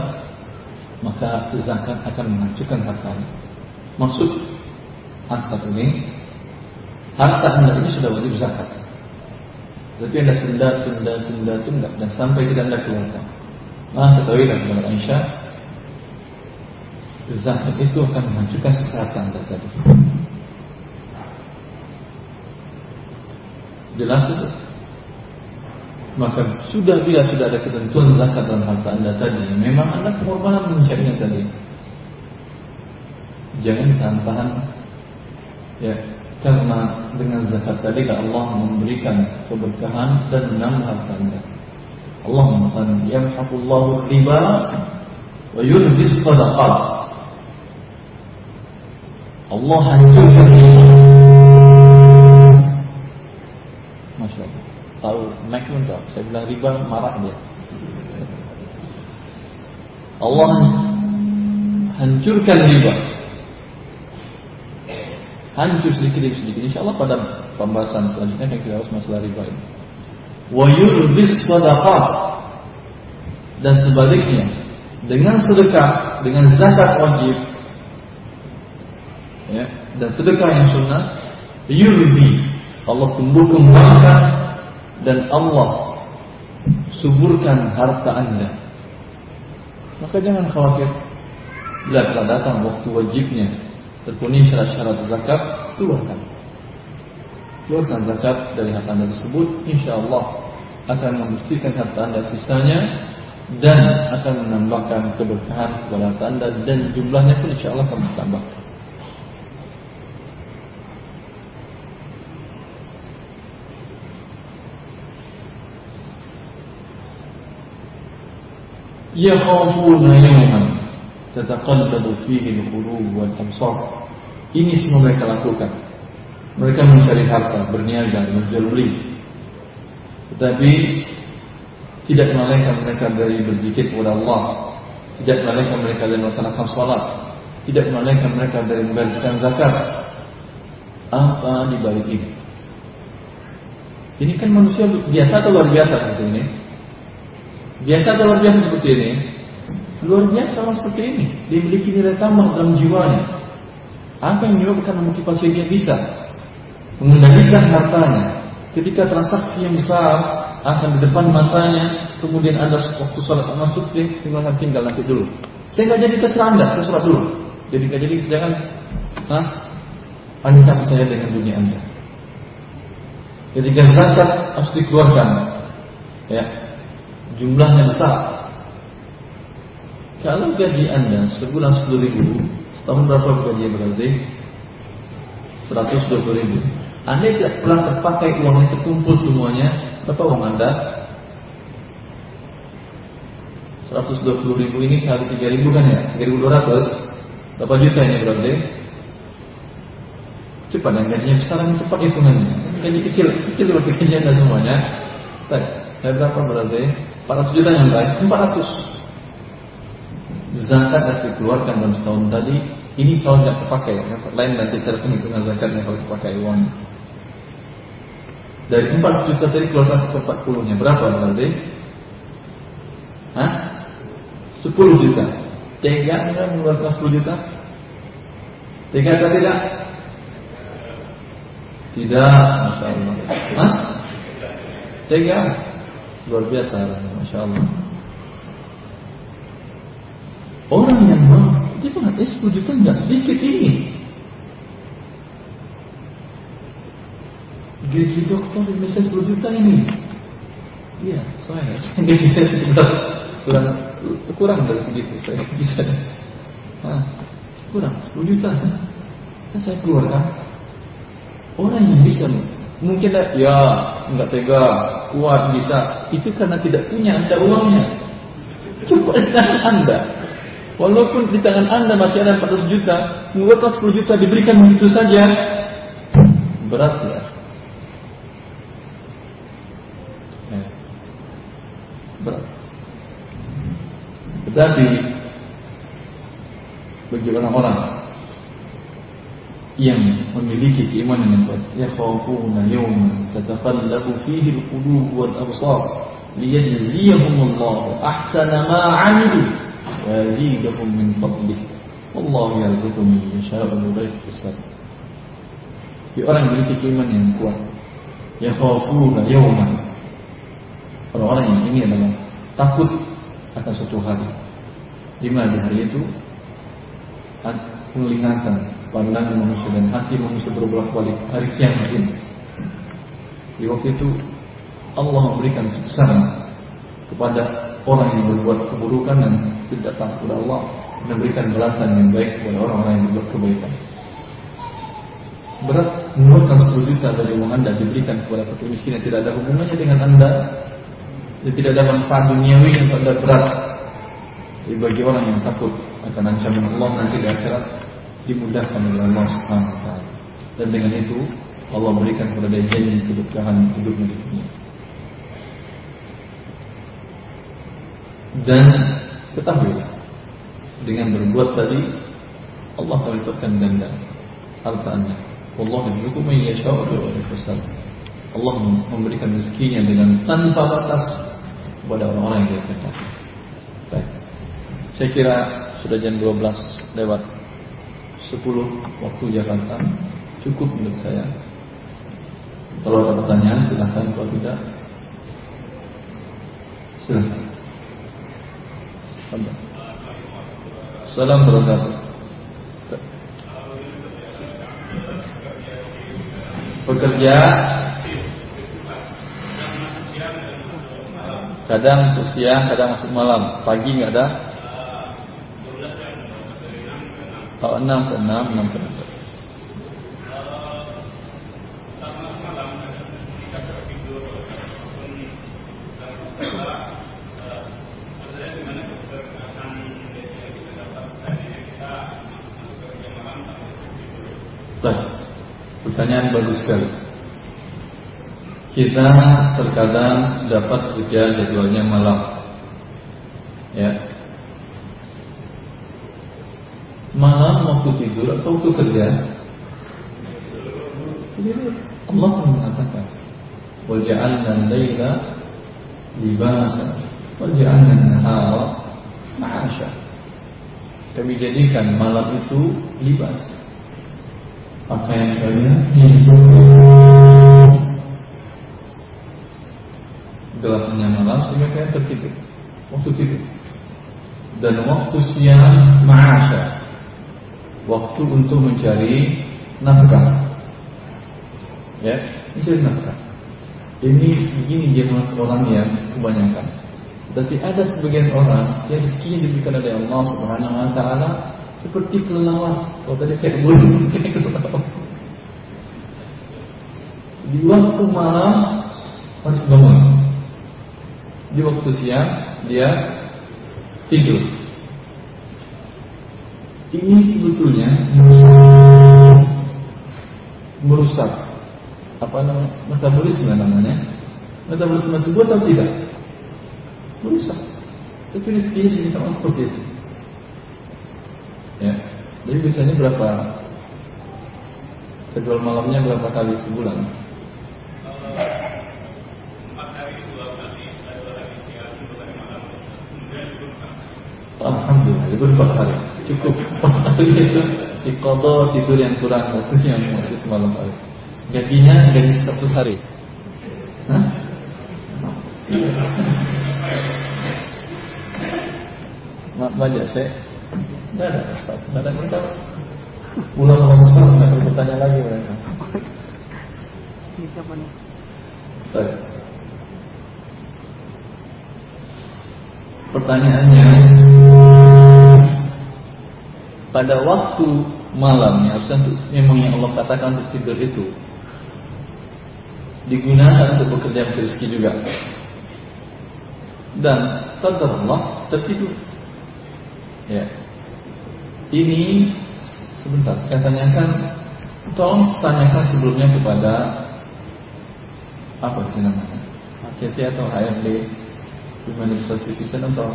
maka zakat akan menghancurkan hartanya. Maksud harta ini harta anda ini sudah wajib zakat. Tapi anda tunda tunda tunda tunda dan sampai tidak anda keluarkan maka ketahuilah kepada Aisyah zakat itu akan menghancurkan kesehatan tadi jelas itu? Maka sudah bila sudah ada ketentuan zakat dalam harta anda tadi memang anda pengorbanan mencarinya tadi jangan tahan-tahan Ya, karena dengan zakat tadi Allah memberikan keberkahan dan menambah hartanya. Allah mengatakan, "Yamhaqullahu riba wa yurbis sadaqat." Allah hancurkan riba. Masya Allah. Tahu Mac tak? Saya bilang riba marah dia. Allah hancurkan riba hancur sedikit demi sedikit. Insya Allah pada pembahasan selanjutnya akan kita harus masalah riba ini. Wa yurbis sadaqah dan sebaliknya dengan sedekah, dengan zakat wajib ya, dan sedekah yang sunnah yurbi Allah tumbuh kembangkan dan Allah suburkan harta Anda. Maka jangan khawatir bila telah datang waktu wajibnya terpenuhi syarat-syarat zakat, keluarkan. keluarkan zakat dari harta anda tersebut, insya Allah akan membersihkan harta anda sisanya dan akan menambahkan keberkahan kepada harta anda dan jumlahnya pun insya Allah akan bertambah. yakhafuna yawman tataqallabu fihi al-qulub wal absar. Ini semua mereka lakukan. Mereka mencari harta, berniaga, menjual beli. Tetapi tidak melalaikan mereka dari berzikir kepada Allah, tidak melalaikan mereka dari melaksanakan salat, tidak melalaikan mereka dari membayarkan zakat. Apa di balik ini? Ini kan manusia biasa atau luar biasa seperti ini? Biasa atau luar biasa seperti ini? Luar biasa orang seperti ini. Dia memiliki nilai tambah dalam jiwanya. Apa yang menyebabkan motivasi dia bisa mengendalikan hartanya ketika transaksi yang besar akan di depan matanya kemudian ada waktu sholat masuk dia tinggal tinggal nanti dulu saya nggak jadi terserah anda terserah dulu jadi nggak jadi jangan ah ancam saya dengan dunia anda ketika zakat harus dikeluarkan ya jumlahnya besar. Kalau gaji Anda sebulan 10 ribu, setahun berapa gaji berarti? 120 ribu. Anda tidak pernah terpakai uangnya terkumpul semuanya, berapa uang Anda? 120 ribu ini kali 3 ribu kan ya? 3200 Berapa juta ini berarti? Cepat dan gajinya besar dan cepat hitungannya Gaji kecil, kecil berarti gaji Anda semuanya Saya berapa berarti? 400 juta yang baik 400 zakat harus dikeluarkan dalam setahun tadi. Ini kalau terpakai lain nanti cara penghitungan zakatnya kalau terpakai uang. Dari 400 juta tadi keluarkan 140 nya berapa berarti? Hah? 10 juta. Tega enggak mengeluarkan 10 juta? Tega atau tidak? Tidak Masya Allah. Hah? tega? Luar biasa Masya Allah. Orang yang bilang, eh 10 juta nggak sedikit ini. Gaji dokter Indonesia 10 juta ini. Iya, saya. [laughs] Gaji saya sekitar kurang, kurang dari segitu. Saya gaji saya. Nah, kurang 10 juta. Kan saya keluarkan. Orang yang bisa mungkin ya nggak tega kuat bisa itu karena tidak punya anda uangnya coba di [laughs] tangan anda walaupun di tangan anda masih ada 400 juta mengeluarkan 10 juta diberikan begitu saja berat ya. Berat. Tetapi bagi orang-orang yang memiliki keimanan yang kuat yakhafuna yawman tataqallabu fihi al-qulub wal absar liyajziyahum Allah ahsana ma 'amilu yazidahum min fadlih wallahu yarzuqu man yasha'u bighairi hisab ya orang memiliki keimanan yang kuat yakhafuna yawman. Orang-orang yang ini adalah takut akan suatu hari. Di mana di hari itu penglihatan pandangan manusia dan hati manusia berbolak balik hari kiamat ini. Di waktu itu Allah memberikan kesan kepada orang yang berbuat keburukan dan tidak takut kepada Allah memberikan balasan yang baik kepada orang-orang yang berbuat kebaikan. Berat mengeluarkan 10 juta dari uang anda diberikan kepada fakir miskin yang tidak ada hubungannya dengan anda dan tidak ada manfaat duniawi yang pada berat. Jadi bagi orang yang takut akan ancaman Allah nanti di akhirat dimudahkan oleh Allah taala. Dan dengan itu Allah berikan kepada dia janji keberkahan hidupnya di dunia. Dan ketahui dengan berbuat tadi Allah akan lipatkan ganda harta anda. Allah. Allah memberikan rezekinya dengan tanpa batas kepada orang-orang yang dia. Baik. Saya kira sudah jam 12 lewat 10 waktu Jakarta cukup menurut saya. Kalau ada pertanyaan silahkan, kalau tidak silahkan. Salam السلام bekerja. Kadang sosial, kadang masuk malam. Pagi nggak ada? Oh, enam ke 6 6 ke 6 sekali. Kita terkadang dapat kerja jadwalnya malam. Ya. Malam waktu tidur atau waktu kerja? Allah mengatakan, "Waja'alna al-laila libasa wa ja'alna an-nahara ma'asha." Kami jadikan malam itu libas pakaian kalian gelapnya malam sehingga kalian tertidur. Waktu tidur. Dan waktu siang ma'asya. Waktu untuk mencari nafkah. Ya mencari nafkah. Ini begini jemaah orang yang kebanyakan. Tapi ada sebagian orang yang rezekinya diberikan oleh Allah Subhanahu Wa Taala seperti kelelawar. Kalau tadi kayak burung, [laughs] kelelawar. Di waktu malam harus bangun. Di waktu siang dia tidur. Ini sebetulnya merusak apa namanya metabolisme namanya metabolisme tubuh atau tidak merusak tapi rezeki sama seperti itu Ya. Jadi biasanya berapa? Jadwal malamnya berapa kali sebulan? Hari cukup. itu [laughs] di kodo tidur yang kurang satu yang masih malam hari. Gajinya gaji satu hari. Hah? Banyak saya tidak ada Ustaz, tidak ada ulama besar tidak perlu bertanya lagi mereka. Ini siapa nih? Pertanyaannya pada waktu malam ya harusnya untuk memang yang Allah katakan untuk tidur itu digunakan untuk bekerja mencari rezeki juga. Dan qadar Allah tertidur. Ya. Ini sebentar saya tanyakan tolong tanyakan sebelumnya kepada apa sih namanya? ACT atau HRD Human Certification atau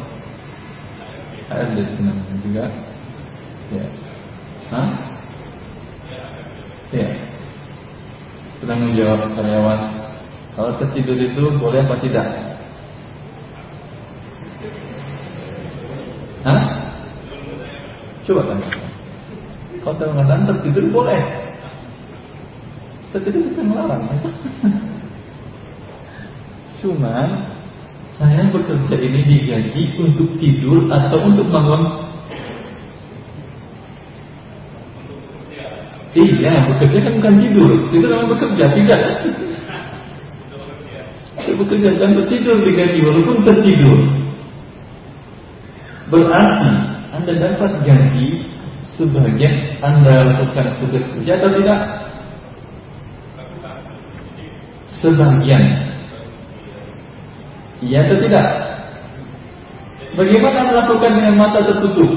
HRD namanya juga ya Hah? ya penanggung jawab karyawan kalau tertidur itu boleh apa tidak Hah? Coba tanya. Kalau saya mengatakan tertidur boleh. Tertidur yang melarang? [laughs] Cuma saya bekerja ini digaji untuk tidur atau untuk bangun? Iya, bekerja kan bukan tidur. Itu namanya bekerja, tidak. Bekerja dan tertidur digaji walaupun tertidur. Berarti anda dapat gaji sebagian Anda lakukan tugas kerja atau tidak? Sebagian. Iya atau tidak? Bagaimana melakukan dengan mata tertutup?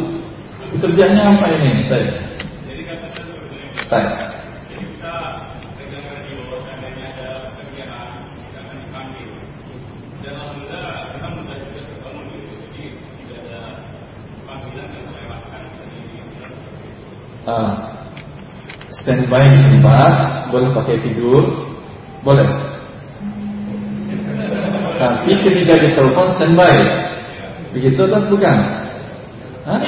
Kerjanya apa ini? Baik. uh, standby di tempat, boleh pakai tidur, boleh. Tapi ketika ditelepon standby, begitu atau bukan? Hah?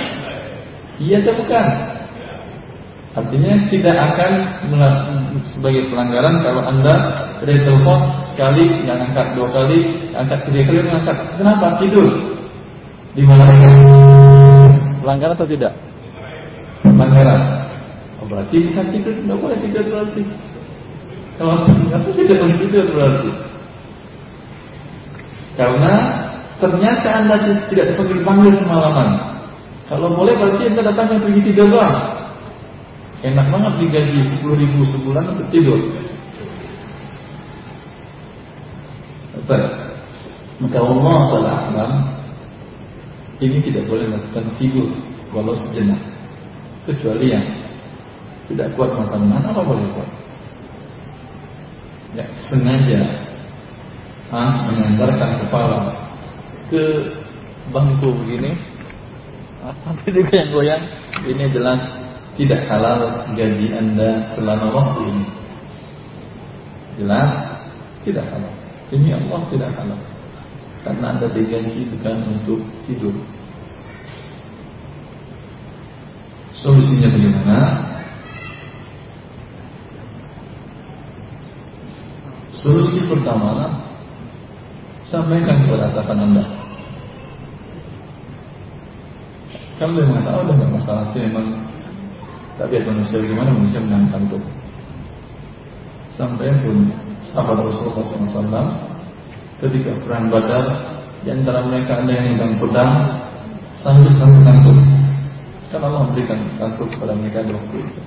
Iya atau bukan? Artinya tidak akan sebagai pelanggaran kalau anda dari telepon sekali yang angkat dua kali, angkat tiga kali mengangkat. Kenapa? Tidur. Di mana? Pelanggaran atau tidak? pelanggaran. Oh, berarti bukan tidur, tidak boleh tidur berarti. Kalau kenapa tidak boleh tidur berarti? Karena ternyata anda tidak dipanggil panggil semalaman. Kalau boleh berarti anda datangnya pergi tidur doang. Enak banget digaji 10 ribu sebulan untuk tidur. Baik. Maka Allah Taala ini tidak boleh melakukan tidur walau sejenak kecuali yang tidak kuat mata menahan apa boleh buat ya sengaja ah, menyandarkan kepala ke bangku begini ah, sampai juga yang goyang ini jelas tidak halal gaji anda selama waktu ini. Jelas? Tidak halal. Ini Allah tidak halal. Karena anda digaji bukan untuk tidur. Solusinya bagaimana? Solusi pertama Sampaikan kepada atasan anda. Kalau dia mengatakan, oh gak masalah itu memang Tabiat manusia bagaimana manusia menang kantuk Sampai pun sahabat Rasulullah SAW Ketika perang badar Di antara mereka ada yang megang pedang Sambil kantuk kantuk Karena Allah memberikan kantuk kepada mereka di waktu itu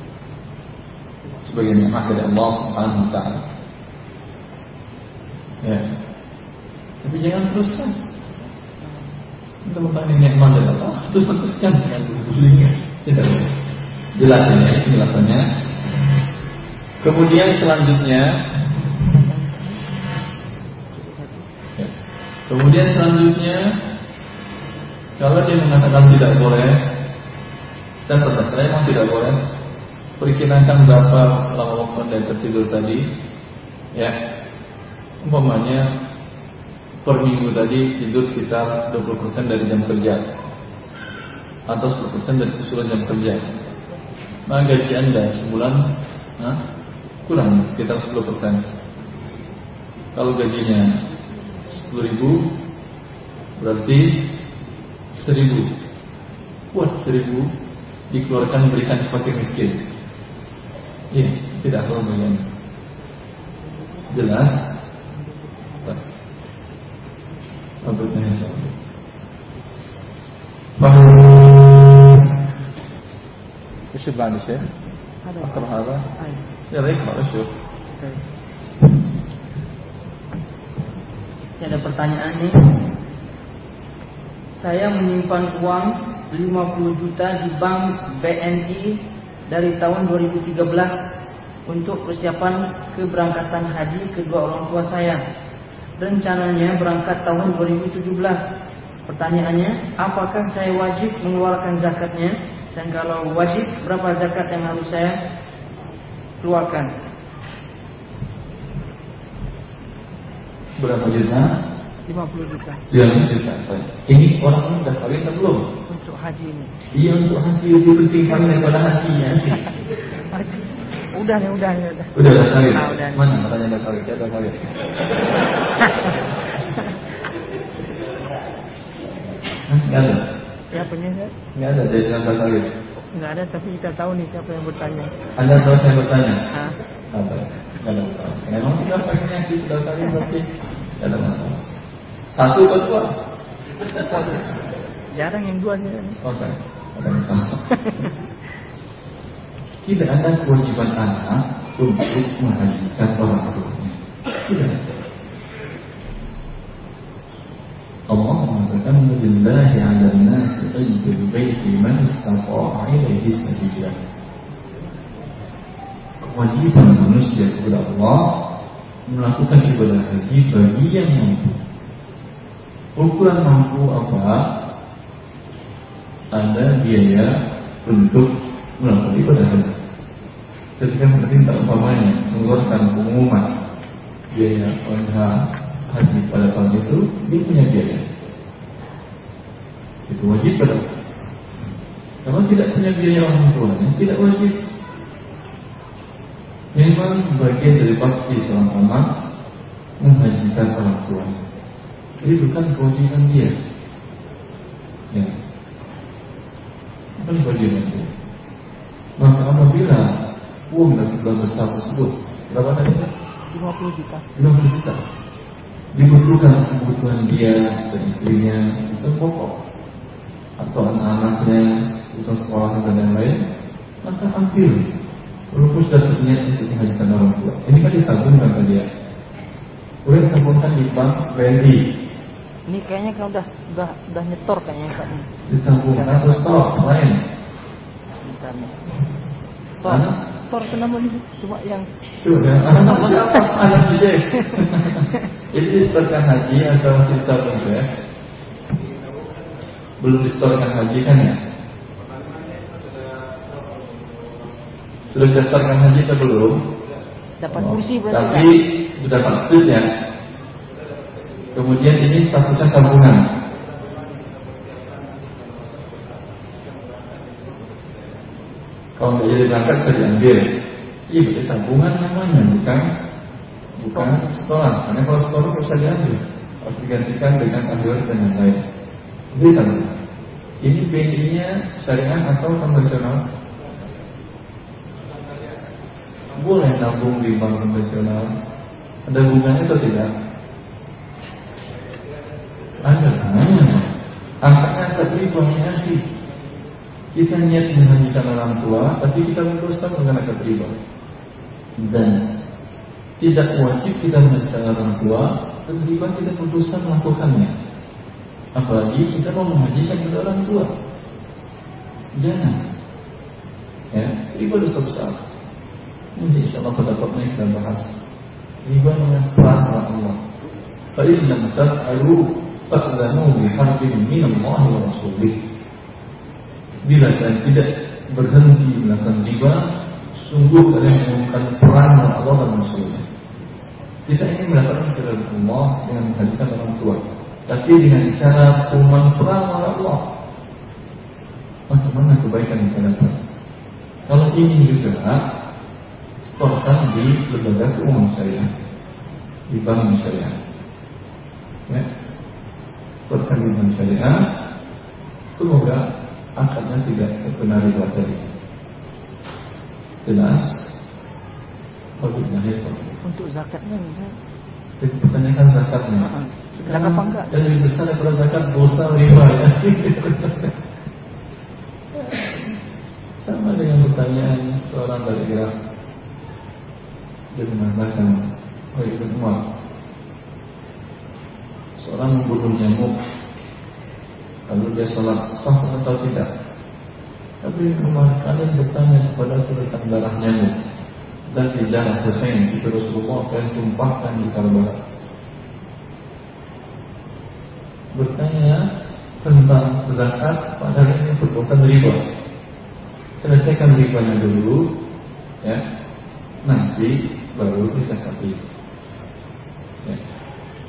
Sebagai nikmat dari Allah Subhanahu Wa Taala. Ya. Tapi jangan teruskan. Untuk bertanya nikmat dari Allah, terus teruskan dengan berbullying. Tidak. Jelas penjelasannya. Kemudian selanjutnya ya. Kemudian selanjutnya Kalau dia mengatakan tidak boleh Dan tetap memang tidak boleh Perkirakan berapa lama waktu anda tertidur tadi Ya umpamanya per minggu tadi tidur sekitar 20% dari jam kerja atau 10% dari keseluruhan jam kerja maka gaji anda sebulan nah, kurang sekitar 10% kalau gajinya 10 ribu berarti 1000 buat 1000 dikeluarkan berikan kepada miskin. Iya tidak perlu jelas ايش بعد شيء؟ اقرا هذا يلا اقرا شوف Ini ada pertanyaan nih. Saya menyimpan uang 50 juta di bank BNI dari tahun 2013 untuk persiapan keberangkatan haji kedua orang tua saya rencananya berangkat tahun 2017. Pertanyaannya, apakah saya wajib mengeluarkan zakatnya? Dan kalau wajib, berapa zakat yang harus saya keluarkan? Berapa juta? 50 juta. 50 juta. Ini orang ini sudah kawin atau belum? Untuk haji ini. Iya untuk haji lebih penting kawin daripada hajinya. [laughs] haji. Udah nih, udah nih, udah. Udah udah kawin. Ah, udah. Mana katanya udah kawin? Dia udah kawin. [laughs] Enggak ada. Siapanya saya? Enggak ada jadi udah kawin. Enggak ada, tapi kita tahu nih siapa yang bertanya. Anda tahu saya bertanya? Hah? Apa? Enggak ada masalah. Memang sudah kawin haji sudah kawin berarti enggak ada masalah. Satu atau dua? Jarang yang dua sih. Oke, okay. ada masalah. Tidak ada kewajiban anak untuk menghajikan orang tuanya. Tidak ada. Allah mengatakan Lillahi ala nasi qayyul baiti man istata'a ilaihi sabila. Kewajiban manusia kepada Allah melakukan ibadah haji bagi yang mampu. Ukuran mampu apa? Ada biaya untuk melakukan ibadah haji ketika pemerintah umpamanya mengeluarkan pengumuman biaya ONH haji pada tahun itu dia punya biaya itu wajib pada kalau tidak punya biaya orang tuanya tidak wajib. Memang bagian dari bakti seorang anak menghajikan orang tuanya. Jadi bukan kewajiban dia. Ya. Bukan kewajiban dia. Maka apabila uang dan jumlah besar tersebut berapa tadi? 50 juta. 50 juta. Dibutuhkan kebutuhan dia dan istrinya itu pokok atau anak-anaknya untuk sekolah dan lain-lain maka ambil. Walaupun sudah terniat untuk menghajikan orang tua. Ini kan ditabungkan tadi ya? Boleh ditabungkan di bank BNI ini kayaknya kalau udah udah udah nyetor kayaknya kak ini ditabungkan atau store lain. Store store itu namanya cuma yang sudah [laughs] anak siapa anak bisa jadi disetorkan haji atau ditabung ya belum disetorkan haji kan ya Sudah daftarkan haji atau belum? Dapat oh, kursi berarti Tapi kan? sudah maksud ya. Kemudian ini statusnya tabungan. Kalau nggak jadi berangkat bisa diambil. Iya berarti tabungan namanya bukan bukan setoran. Karena kalau setoran bisa diambil harus digantikan dengan ambil dan yang lain. Tabungan. Ini BNI-nya syariah atau konvensional? boleh nabung di bank konvensional? Ada bunganya atau tidak? Ada. Angkanya ribanya sih. Kita niat menghajikan orang tua, tapi kita berdosa mengenai angkat riba. Dan tidak wajib kita menghajikan orang tua, riba kita berdosa melakukannya. Apalagi kita mau menghajikan kepada orang tua. Jangan. Ya, riba dosa besar. Nanti insya Allah pada topnya kita bahas riba perang Allah. Lam taf'alu fa'lanu biharbin min Allah wa Rasulih. Bila kalian tidak berhenti melakukan riba, sungguh kalian melakukan dengan Allah dan Rasulnya. Kita ingin mendapatkan kepada Allah dengan menghadirkan orang tua, tapi dengan cara perang oleh Allah. Bagaimana kebaikan yang kita dapat? Kalau ini juga setorkan di lembaga keuangan syariah di bank syariah ya setorkan di bank syariah semoga akadnya tidak terkena riba tadi jelas? Untuk zakatnya enggak? Jadi pertanyakan zakatnya. Zakat apa enggak? Dan lebih besar daripada zakat dosa riba ya. [laughs] Sama dengan pertanyaan seorang dari Irak dia mengatakan oleh Ibn Umar seorang membunuh nyamuk lalu dia sholat sah atau tidak tapi Umar kalian bertanya kepada aku tentang darah nyamuk dan di darah Hussein itu Rasulullah akan tumpahkan di Karbala bertanya tentang zakat padahal ini perbuatan riba selesaikan ribanya dulu ya nanti baru bisa kafir. Ya.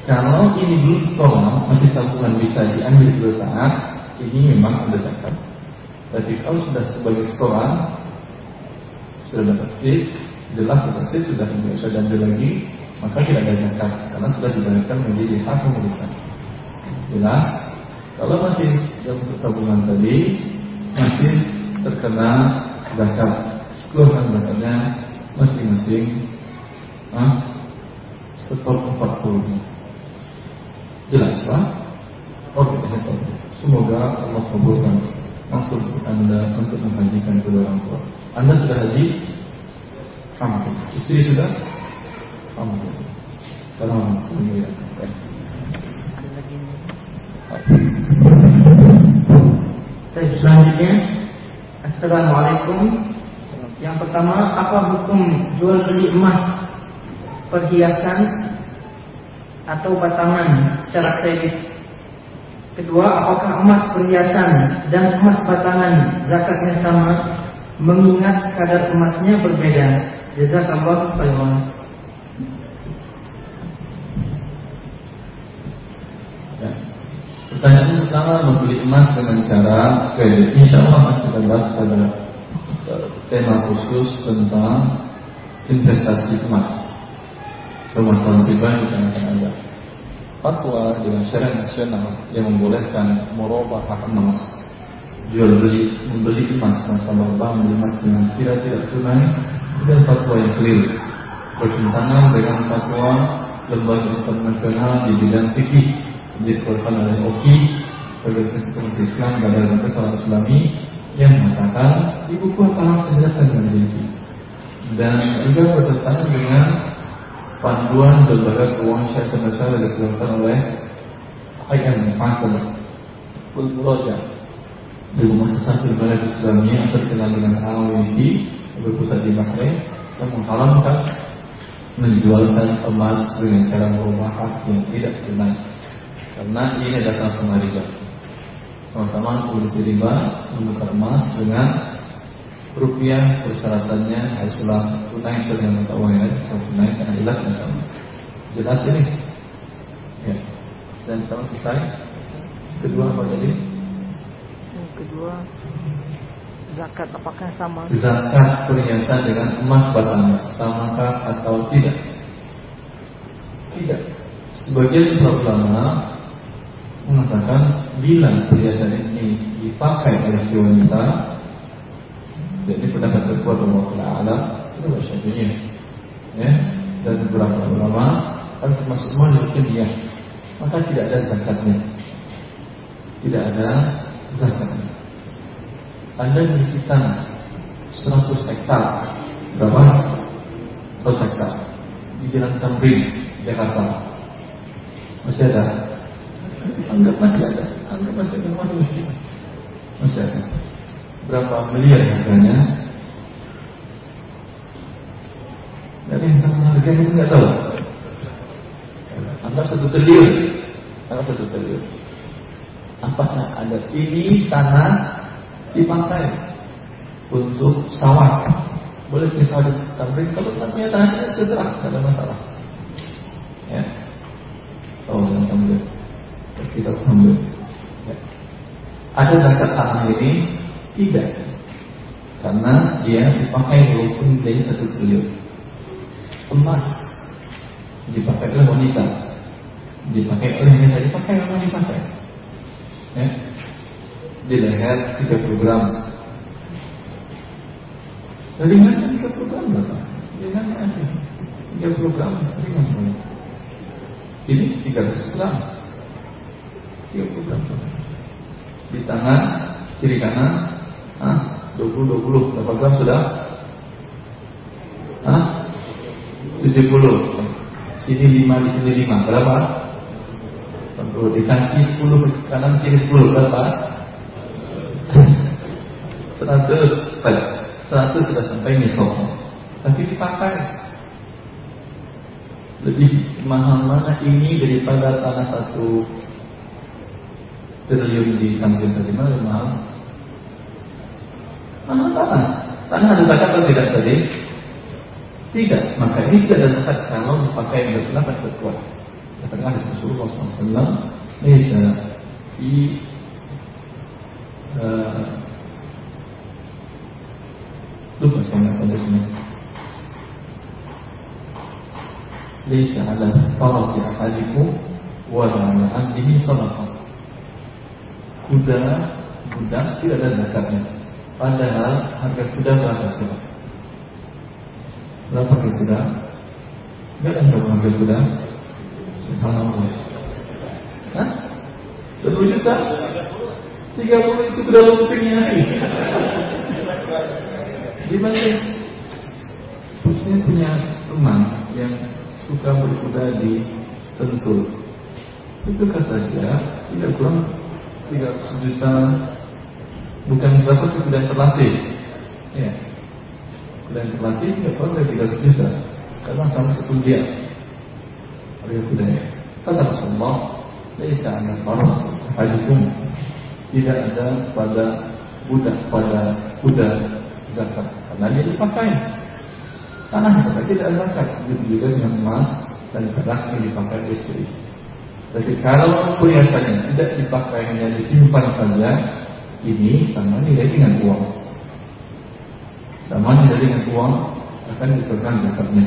Kalau ini belum sekolah, masih tabungan bisa diambil suatu saat, ini memang ada zakat. Tapi kalau sudah sebagai sekolah, sudah dapat sih, jelas sih sudah tidak bisa diambil lagi, maka tidak ada zakat karena sudah dibayarkan menjadi hak pemerintah. Jelas? Kalau masih dalam tabungan tadi, masih terkena zakat. Keluarkan zakatnya masing-masing Hah? empat puluh Jelas Pak? Oke, Semoga Allah kabulkan maksud Anda untuk menghajikan kedua orang tua. Anda sudah haji? Alhamdulillah. Istri sudah? Alhamdulillah. Alhamdulillah. Baik, selanjutnya Assalamualaikum Yang pertama Apa hukum jual beli emas perhiasan atau batangan secara kredit. Kedua, apakah emas perhiasan dan emas batangan zakatnya sama mengingat kadar emasnya berbeda? Jazakallah khairan. Ya. Pertanyaan pertama membeli emas dengan cara kredit. Insya Allah akan kita bahas pada eh, tema khusus tentang investasi emas permasalahan riba kita akan ada fatwa dengan syariat nasional yang membolehkan merubah hak emas jual beli membeli emas nasabah bank membeli emas dengan tidak tidak tunai dan fatwa yang keliru. Bertentangan dengan fatwa lembaga internasional di bidang fikih dikeluarkan oleh OKI Organisasi Komunitas Islam Badan Nasional Islami yang mengatakan di buku penjelasan dengan dan juga bertentangan dengan panduan lembaga keuangan syariah internasional yang dikeluarkan oleh IMF Muhasab Ulmuroja di rumah satu lembaga Islamnya yang terkenal dengan AWD berpusat di Bahrain yang mengharamkan menjualkan emas dengan cara merubah yang tidak tunai karena ini adalah sama-sama riba. Sama-sama memiliki riba menukar emas dengan rupiah persyaratannya haruslah tunai dengan mata uang yang lain tunai karena ilatnya sama. Jelas ini. Ya. dan kalau selesai kedua apa yang kedua zakat apakah sama? Zakat perhiasan dengan emas batangan samakah atau tidak? Tidak. Sebagian ulama mengatakan bila perhiasan ini dipakai oleh si wanita, jadi pendapat terkuat Allah Taala itu syafi'iyah. Ya, dan beberapa ulama kan termasuk dia maka tidak ada zakatnya. Tidak ada zakatnya. Anda memiliki tanah 100 hektar berapa? 100 hektar di Jalan Tamrin, Jakarta. Masih ada? Anggap masih ada. Anggap masih ada. Masih ada. Masih ada. Berapa miliar harganya? Yang tahu harganya nggak tahu. Anggap satu triliun. Anggap satu triliun. Apakah ada ini tanah dipakai untuk sawah. Boleh misalnya tamrin kalau tak punya tanah terserah, tidak ada masalah. Ya, sawah dan tamrin. Terus kita ambil. Ya. Ada zakat tanah ini tidak, karena dia dipakai walaupun dari satu triliun. Emas dipakai oleh wanita, dipakai oleh wanita, dipakai oleh dipakai. Ya, di leher 30 gram. Ringan 30 gram berapa? Ringan aja. 30 gram ringan banget. Ini 300 gram. 30 gram. Di tangan kiri kanan, ah 20 20 berapa gram sudah? Ah 70. Sini 5 di sini 5 berapa? 40 di kaki 10 kanan kiri 10 berapa? 100 100 sudah sampai nisab tapi dipakai. Lebih mahal mana ini daripada tanah satu triliun di kampung tadi mana mahal? Mahal tanah tanah ada zakat atau tidak tadi tidak. Maka ini tidak ada zakat kalau dipakai yang berpendapat terkuat berdasarkan hadis Rasulullah SAW Nisa di lupa saya nggak sampai sini. Laisa ala farasi ahadikum wala ala abdihi sadaqah. Kuda, tidak ada zakatnya. Padahal harga kuda berapa? Berapa harga kuda? Enggak ada berapa harga kuda? Subhanallah. Hah? 20 juta? 30 itu kuda lumpingnya Gimana? Saya punya teman yang suka berkuda di Sentul. Itu kata dia tidak kurang 300 juta bukan itu kuda terlatih. Ya. Kuda terlatih tidak kurang dari 300 juta karena sama satu dia harga kudanya. Kata Rasulullah, "Laisa ana faras hajukum." Tidak ada pada budak pada kuda zakat karena dia dipakai. Tanah dipakai tidak zakat begitu juga dengan emas dan perak yang dipakai istri jadi kalau perhiasannya tidak dipakai hanya disimpan saja ini sama nilai dengan uang. Sama nilai dengan uang akan diberikan zakatnya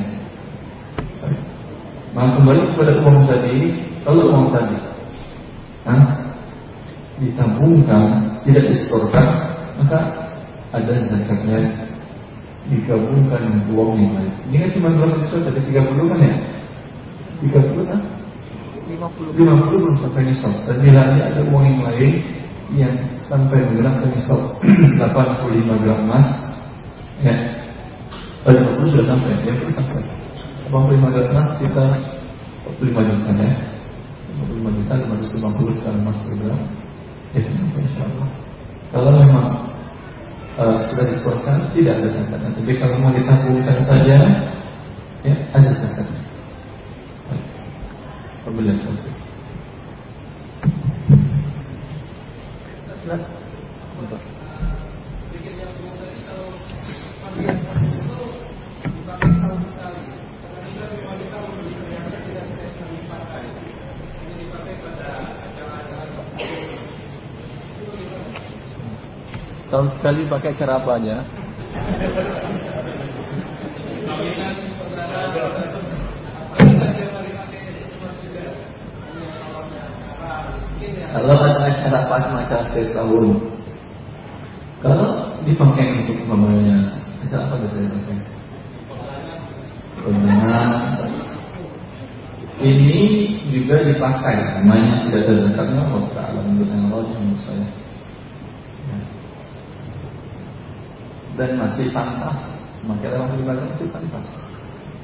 Nah kembali kepada uang tadi. Kalau uang tadi nah, Ditabungkan Tidak disetorkan Maka ada zakatnya digabungkan uang yang lain. Ini kan cuma berapa juta dari 30 kan ya? 30 kan? 50. 50 belum sampai nisab. Dan bila ada uang yang lain yang sampai menggerakkan nisab 85 gram emas, ya, pada 50 sudah sampai, yang itu sampai. 85 gram emas kita 45 juta ya. 45 juta 550 gram emas per gram. Ya, insya Allah. Kalau memang uh, sudah disetorkan tidak ada zakatnya. Tapi kalau mau ditabungkan saja, ya ada zakatnya. Taufiq. Tahun sekali pakai cara apa aja? Kalau ada acara pas macam setiap tahun, kalau dipakai untuk umpamanya, acara apa biasanya pakai? Kondangan. Ini juga dipakai, namanya tidak zakatnya, Allah Taala menurut Allah menurut saya. Dan masih pantas. Maka orang beribadah masih pantas.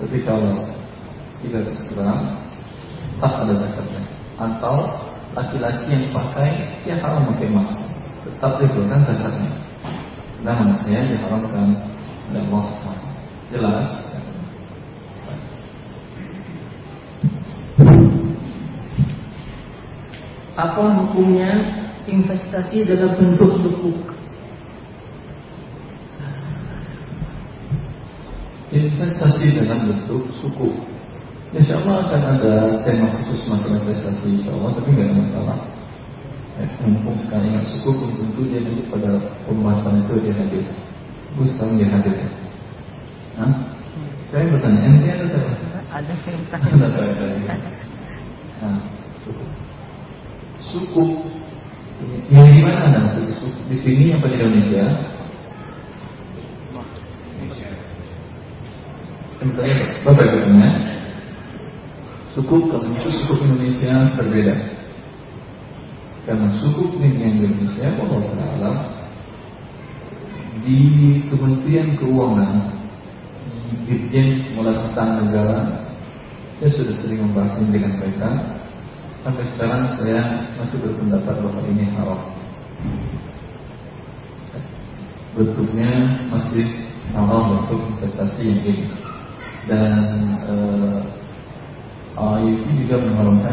Tapi kalau 300 gram tak ada zakatnya. Atau laki-laki yang pakai dia harus pakai emas tetap dikeluarkan zakatnya. Dan ya diharamkan oleh Allah jelas. Apa hukumnya investasi dalam bentuk sukuk investasi dalam bentuk suku. Insya Allah akan ada tema khusus masalah investasi Insya Allah, tapi nggak ada masalah. Ya, mumpung sekali ingat suku pun tentu dia nanti pada pembahasan itu dia hadir. Bu sekarang dia hadir ya. Hah? Saya bertanya, ente ada tak? Ada saya bertanya. Ada ada. Nah, suku. Suku yang di mana nah, suku? Di sini apa di Indonesia? Bapak Ibunya Suku kalau suku Indonesia berbeda. Karena suku yang Indonesia Allah Ta'ala Di Kementerian Keuangan Di Dirjen Melakukan Negara Saya sudah sering membahas ini dengan mereka. Sampai sekarang saya masih berpendapat bahwa ini haram. Bentuknya masih haram untuk investasi yang ini dan uh, eh, IUP juga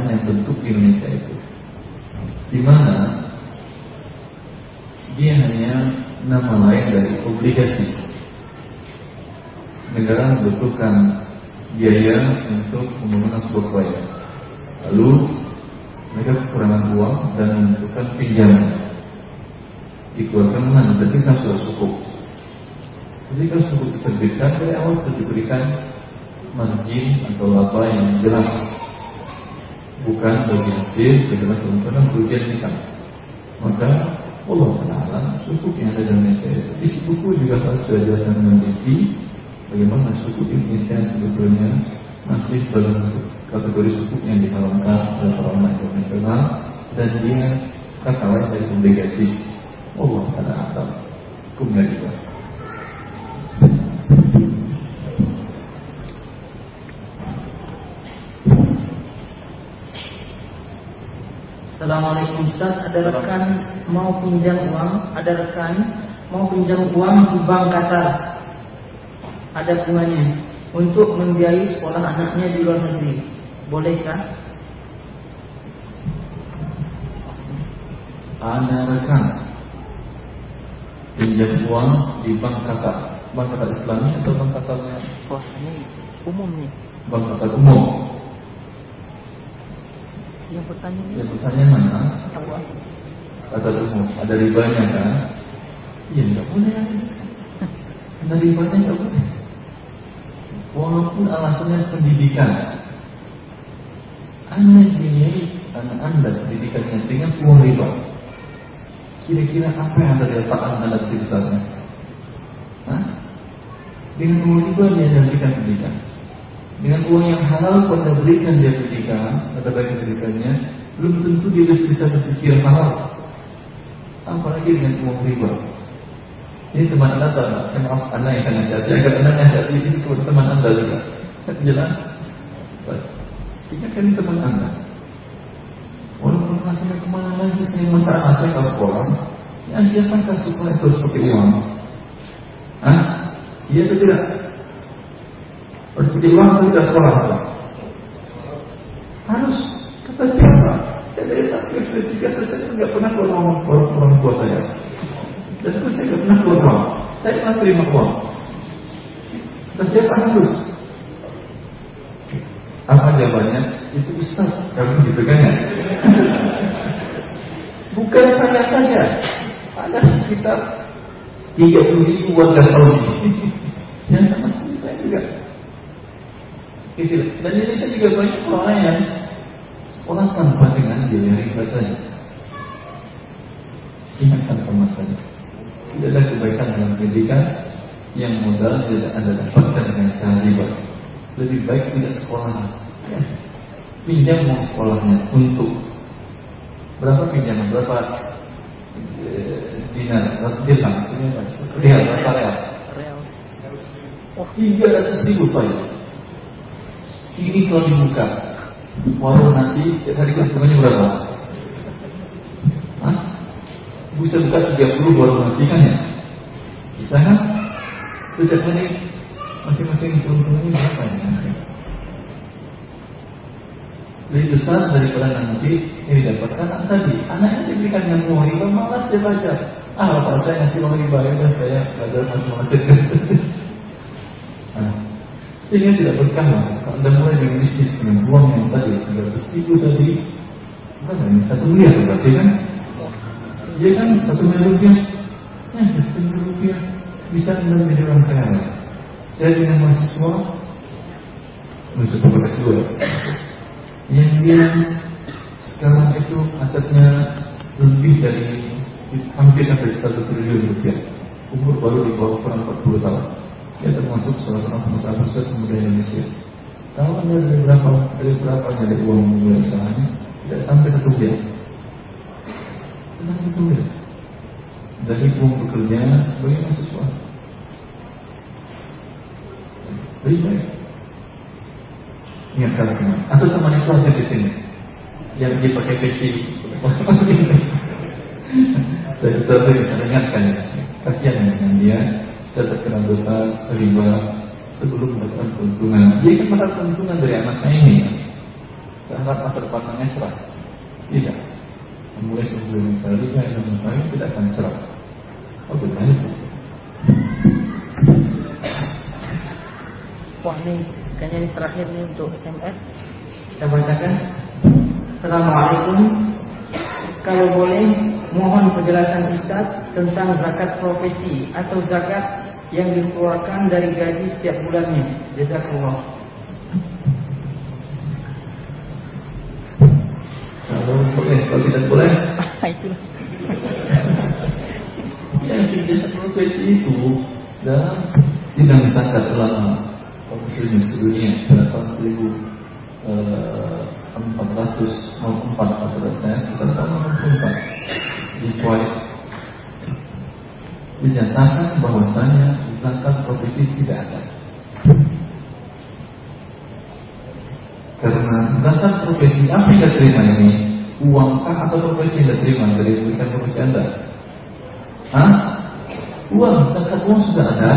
yang bentuk di Indonesia itu. Di mana dia hanya nama lain dari obligasi. Negara membutuhkan biaya untuk pembangunan sebuah proyek. Lalu mereka kekurangan uang dan membutuhkan pinjaman. Dikeluarkan mana berarti kan sudah cukup ketika cukup diterbitkan dari awal sudah diberikan margin atau laba yang jelas. Bukan bagi hasil kemungkinan kerugian kita. Maka Allah Taala suku yang ada di Indonesia itu isi buku juga harus diajarkan meneliti bagaimana suku Indonesia sebetulnya masih dalam kategori suku yang diharamkan oleh ulama internasional dan dia kata lain dari obligasi Allah Taala hukumnya juga Assalamualaikum Ustaz, ada rekan mau pinjam uang, ada rekan mau pinjam uang di bank Qatar. Ada bunganya untuk membiayai sekolah anaknya di luar negeri. Bolehkah? Ada rekan pinjam uang di bank Qatar. Bank Qatar Islami atau bank Qatarnya? Wah, ini umum nih. Bank Qatar umum. Yang bertanya ini Yang bertanya mana? Kata umum, ada ribanya kan? Iya, enggak boleh Ada ribanya enggak boleh Walaupun alasannya pendidikan Anda ini anak Anda pendidikannya dengan uang riba Kira-kira apa yang ada di otak Anda besarnya? Hah? Dengan uang riba dia ada berikan pendidikan. Dengan uang yang halal ada berikan dia pendidikan, ada baik pendidikannya, belum tentu dia bisa berpikir halal. Apalagi dengan uang riba. Ini teman anda tak? Saya maaf anda yang saya nasihati agar anda nasihati ini kepada teman anda juga. [laughs] Jelas? Ini kan teman anda. Walaupun rasanya ke mana lagi sih masalah saya ke sekolah, ya siapa ke sekolah itu seperti uang? Hah? Iya atau tidak? Uang atau tidak sekolah? Harus. Kata siapa? Saya dari satu S3 saja tidak pernah keluar orang, orang, tua saya. Dan itu saya tidak pernah keluar uang. Saya pernah terima uang. Kata siapa harus? Apa jawabannya? Itu Ustaz, kamu gitu kan ya? Bukan saya saja, ada sekitar 30 ribu warga Saudi yang sama saya juga. Gitu. Dan Indonesia juga banyak orang yang sekolah tanpa dengan biaya riba saja. Ingatkan teman tadi, tidak ada kebaikan dalam pendidikan yang modal tidak anda dapatkan dengan cara riba. Lebih baik tidak sekolah. Ya. Pinjam mau sekolahnya untuk berapa pinjaman berapa eh, dinar berapa dirham real berapa real tiga ratus ribu pak ini kalau dibuka warung nasi setiap hari keuntungannya berapa Hah? bisa buka 30 warung nasi kan ya bisa kan setiap hari masing-masing keuntungannya berapa ya lebih besar daripada nanti ini dapat anak tadi. Anaknya diberikan yang mau riba malas dia baca. Ah, bapak saya ngasih uang riba ya saya ada masih mengatakan. nah, sehingga tidak berkah lah. Kalau anda mulai dengan bisnis dengan uang yang tadi 300 ribu tadi, bukan hanya satu miliar berarti kan? Dia kan satu miliar rupiah, ya satu miliar rupiah bisa anda menjadi orang kaya. Saya dengan mahasiswa, mahasiswa berkas dua yang dia sekarang itu asetnya lebih dari hampir sampai satu triliun rupiah. Umur baru di bawah kurang 40 tahun. Dia termasuk salah satu pengusaha sukses pemuda Indonesia. Tahu anda dari berapa dari berapa dari uang mulai usahanya? Tidak sampai satu miliar. Tidak satu miliar. Dari uang bekerja sebagai mahasiswa. Lebih baik ingatkan teman atau teman itu ada di sini yang dipakai peci [laughs] dan itu bisa ingatkan kasihan dengan dia dia terkena dosa riba sebelum mendapatkan keuntungan. Dia kan mendapat keuntungan dari anaknya ini berharap masa depannya cerah. Tidak. Mulai sebelum riba yang saya tidak akan cerah. Oh benar itu. Wah ini Kayaknya ini terakhir nih untuk SMS Kita bacakan. Assalamualaikum. Kalau boleh Mohon penjelasan Ustaz Tentang zakat profesi Atau zakat yang dikeluarkan dari gaji setiap bulannya. Jazakallah. Kalau boleh, kalau tidak boleh. Itulah [laughs] Yang zakat profesi itu Dalam sidang zakat ulama kaum muslimin sedunia pada tahun 1404 masalah saya sekitar tahun 64 di Kuwait dinyatakan bahwasanya belakang profesi tidak ada karena belakang profesi apa yang diterima ini uangkah atau profesi yang diterima dari berikan profesi anda Hah? uang zakat uang sudah ada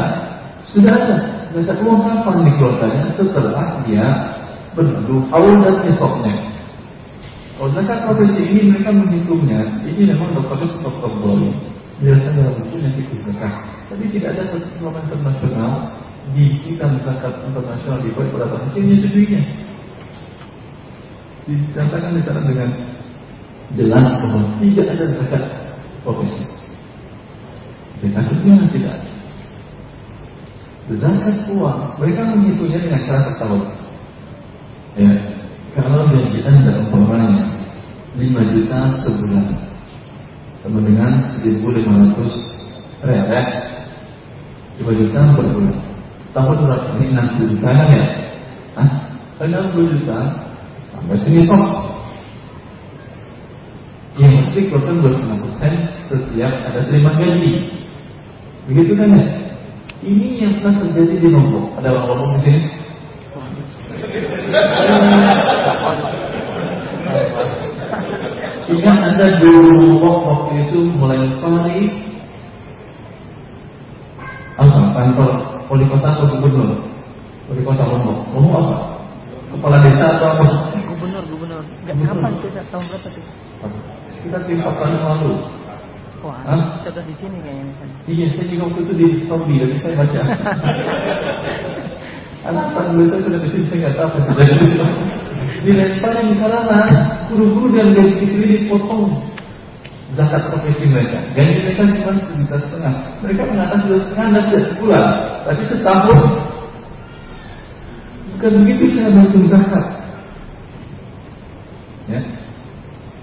sudah ada zakat uang kapan dikeluarkannya? Setelah dia berlalu haul dan esoknya. Kalau zakat profesi ini mereka menghitungnya, ini memang dokternya stok kembali. Biasanya dalam bukunya itu zakat. Tapi tidak ada satu norma internasional di kita zakat internasional di pada tahun ini sendirinya. Dikatakan di sana dengan jelas bahwa tidak ada zakat profesi. Zakat tidak ada zakat uang mereka menghitungnya dengan cara bertahun ya kalau gaji anda umpamanya 5 juta sebulan sama dengan 1500 real ya 5 juta per bulan Setahun berapa? Ini 60 juta ya? Hah? 60 juta sampai sini sok. Yang mesti keluarkan 25 persen setiap ada terima gaji. Begitu kan ya? Ini yang pernah terjadi di Lombok. Ada orang Lombok di sini? Ingat Anda dulu waktu itu mulai kali apa kantor wali kota atau gubernur? Wali kota Lombok. Lombok apa? Kepala desa atau apa? Gubernur, gubernur. Kapan itu tahun berapa tuh? Sekitar lima tahun yang lalu. Wah, Hah? kita di sini kayaknya misalnya. Iya, saya juga waktu itu di Saudi, tapi saya baca. [laughs] Gue saya sudah di sini, saya nggak tahu apa terjadi. Dilempar yang karena guru-guru dan gaji kecil dipotong zakat profesi mereka. Gaji mereka cuma sejuta setengah. Mereka mengatakan sudah setengah dan tidak sebulan, tapi setahun. Bukan begitu cara berhitung zakat. Ya.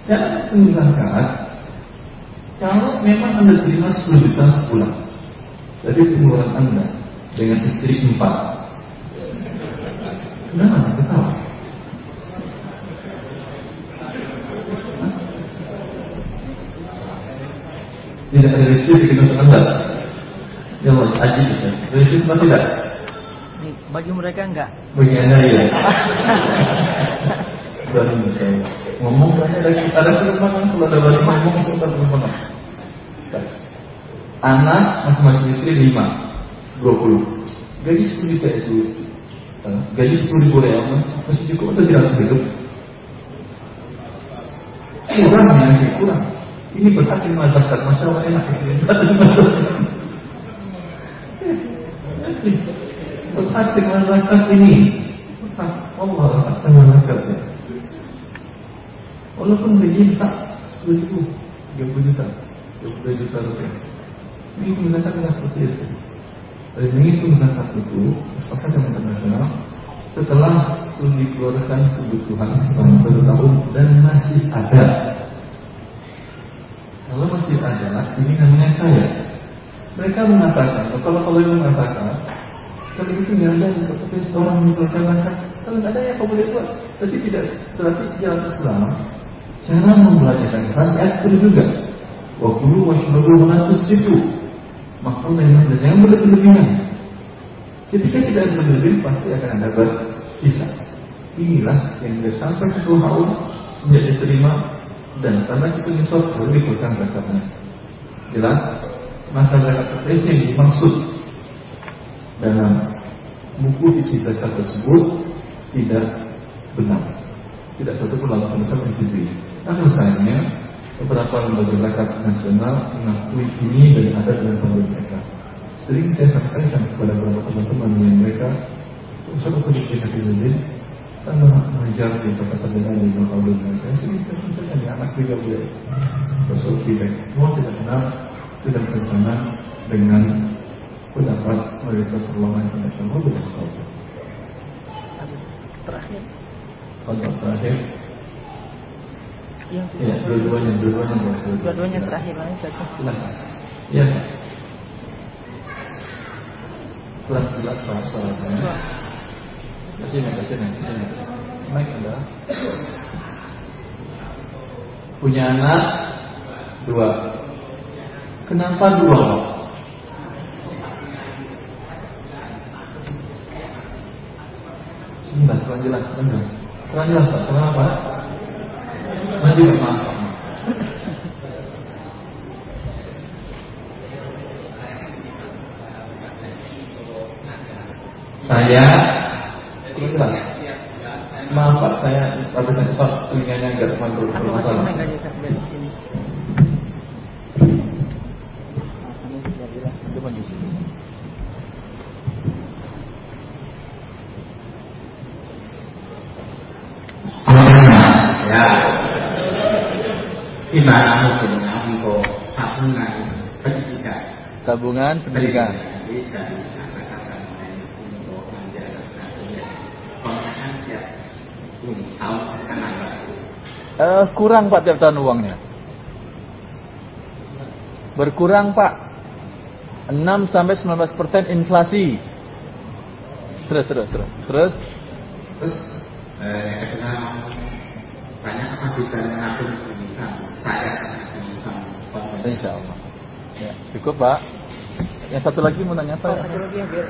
Cara berhitung zakat kalau memang Anda terima 10 juta sebulan dari pengeluaran Anda dengan istri empat, kenapa ketawa? Tidak ada istri di kehidupan Anda. Ya Allah, ajib ya. Rezeki apa tidak? Bagi mereka enggak. Bagi Anda ya. Berani saya. Ngomong banyak ada ada penerbangan kalau ada berani ngomong sebentar penerbangan. Anak masing-masing istri lima, dua puluh. Gaji sepuluh juta itu, gaji sepuluh ribu real masih cukup atau tidak? Kurang ya, kurang. Ini berhasil masyarakat, masya Allah enak. Berhasil masyarakat ini. Allah akan masyarakat Walaupun gaji besar 10 ribu 30 juta. 30 juta rupiah. Zakat tidak seperti itu. Dan menghitung zakat itu Kesepakatan internasional Setelah itu dikeluarkan kebutuhan selama satu tahun Dan masih ada Kalau masih ada Ini namanya kaya Mereka mengatakan Kalau kalau mengatakan Kalau itu nggak ada Seperti seorang mengeluarkan zakat Kalau nggak ada ya kau boleh buat? Tapi tidak berarti jalan Islam Cara membelajarkan rakyat itu juga. Wakulu washrabu menatus itu Makan dan dan yang berlebihan. Ketika tidak berlebihan Pasti akan ada bersisa Inilah yang sudah sampai satu tahun Sejak diterima Dan sampai satu nisab Baru dikeluarkan zakatnya Jelas Maka zakat terpesi yang dimaksud Dalam Buku fikih zakat tersebut Tidak benar. Tidak satu pun dalam tulisan institusi namun sayangnya beberapa lembaga zakat nasional mengakui ini dan ada dalam pembeli mereka. Sering saya sampaikan kepada beberapa teman-teman yang mereka Ustaz untuk bikin Hafizudin saya mengajar di di Makhluk dan saya sering sampaikan ya anak juga boleh bersuatu feedback. Mau tidak kenal tidak bertentangan dengan pendapat Majelis Ulama Internasional boleh tahu. Terakhir. Kontrak terakhir Yang Iya, dua-duanya, dua-duanya dua-duanya terakhir lah cocok. Silakan. Pak. Kurang jelas Pak suaranya. Ke sini, ke sini, ke sini. Mic Anda. Punya anak dua. Kenapa dua? Sebentar, kurang jelas, jelas. Kurang jelas Pak, kenapa? Nanti maaf. Saya kurang jelas. Maaf Pak, saya habisnya stop telinganya nggak terlalu Aku masih bermasalah. main gaji tak dari sini. Ya. Gimana mungkin untuk tabungan pendidikan. Tabungan pendidikan. Jadi dari katakan untuk belanja kuliah kontrakan setiap hmm, tahun sekarang Eh, kurang Pak tiap tahun uangnya. Berkurang Pak. 6 sampai 19 persen inflasi. Terus terus terus. Terus Terus eh, yang kedua banyak apa di bank. Saya sangat. Insya Allah. Ya, cukup Pak. Yang satu lagi mau nanya Oh, apa? satu lagi ya biar.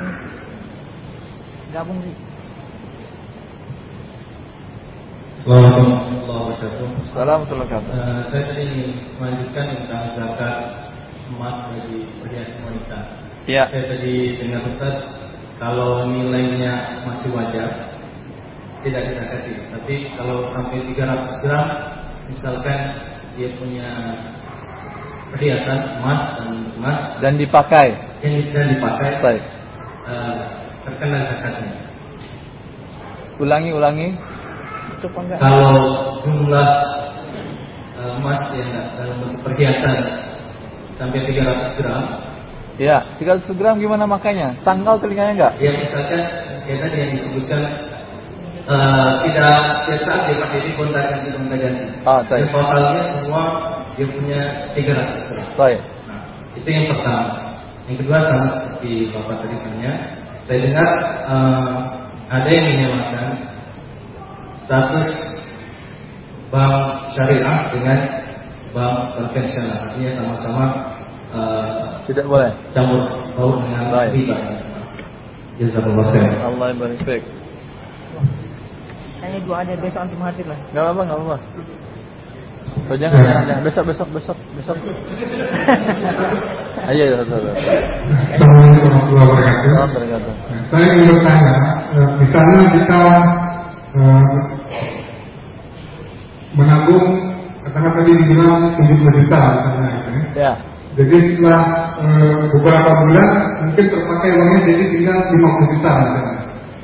Gabung sih. Assalamualaikum warahmatullahi wabarakatuh. Saya tadi ingin melanjutkan tentang zakat emas bagi perhiasan wanita. Ya. Saya tadi dengar Ustaz kalau nilainya masih wajar tidak dizakati. Tapi kalau sampai 300 gram misalkan dia punya perhiasan emas dan emas Dan dipakai. yang tidak dipakai Baik. eh, terkena zakatnya. Ulangi ulangi. Apa enggak? Kalau jumlah eh, emas yang dalam bentuk perhiasan sampai 300 gram, Ya, 300 gram gimana makanya? Tanggal telinganya enggak? ya misalkan ya tadi yang disebutkan eh, tidak setiap saat dia pakai ini gonta ganti gonta ganti. Ah. Dan totalnya semua dia punya 300 gram. Baik. Nah, itu yang pertama. Yang kedua sama seperti bapak tadi tanya, saya dengar eh, ada yang menyamakan status bank syariah dengan bank konvensional, artinya sama-sama eh, Tidak boleh. campur baur dengan riba. Jazakallah khair. Allah yang barik. Hanya dua aja besok antum hadir lah. Enggak apa-apa, enggak apa-apa. Oh, jangan, jangan, jangan. Besok, besok, besok, besok. [laughs] Ayo, ya. Assalamualaikum warahmatullahi wabarakatuh. Saya ingin bertanya, eh, misalnya kita eh, menabung, katakan tadi dibilang 70 juta misalnya, gitu ya. Ya, Jadi setelah eh, beberapa bulan mungkin terpakai uangnya jadi tinggal 50 juta misalnya.